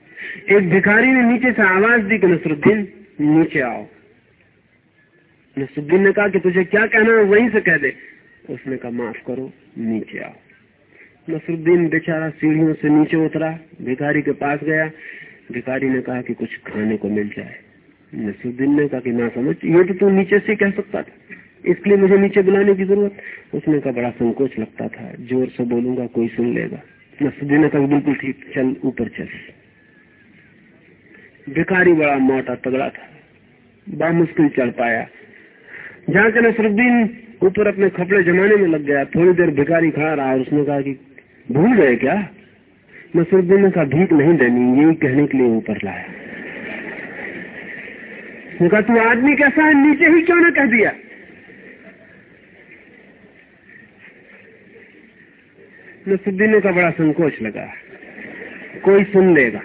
एक भिखारी ने नीचे से आवाज़ दी कि, नसरुद्दीन, नीचे आओ। नसरुद्दीन ने कहा कि तुझे क्या कहना है, वहीं से कह दे। उसने कहा, माफ़ करो, नीचे आओ। नसरुद्दीन बेचारा सीढ़ियों से नीचे उतरा, भिखारी के पास गया। भिखारी ने कहा कि कुछ खाने को मिल जाए। नसरुद्दीन ने कहा कि ना समझ, ये तो तू नीचे से कह सकता था। इसके लिए मुझे नीचे बुलाने की ज़रूरत। उसने कहा, बड़ा संकोच लगता था, ज़ोर से बोलूँगा, कोई सुन लेगा। नसरुद्दीन ने कहा, बिल्कुल ठीक, चल, ऊपर चल। भिखारी बड़ा मोटा तगड़ा था बा मुश्किल चल पाया। जहाँ के नसरुद्दीन ऊपर अपने खपड़े जमाने में लग गया, थोड़ी देर भिखारी खा रहा और उसने कहा कि, भूल गए क्या? नसरुद्दीन ने कहा, भीख नहीं देनी, यही कहने के लिए ऊपर लाया। उसने कहा, तू आदमी कैसा है? नीचे ही क्यों ना कह दिया? नसरुद्दीन का बड़ा संकोच लगा। कोई सुन लेगा।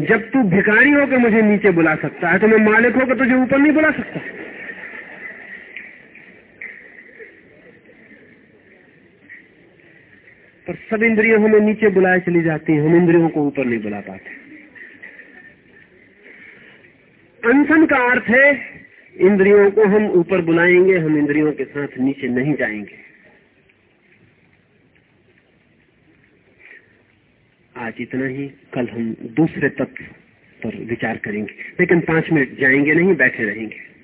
जब तू भिखारी होकर मुझे नीचे बुला सकता है तो मैं मालिक होकर तुझे ऊपर नहीं बुला सकता। पर सब इंद्रियों हमें नीचे बुलाए चली जाती हैं, हम इंद्रियों को ऊपर नहीं बुला पाते। अनशन का अर्थ है, इंद्रियों को हम ऊपर बुलाएँगे, हम इंद्रियों के साथ नीचे नहीं जाएँगे। आज इतना ही, कल हम दूसरे तत्व पर विचार करेंगे। लेकिन पाँच मिनट जाएँगे नहीं, बैठे रहेंगे।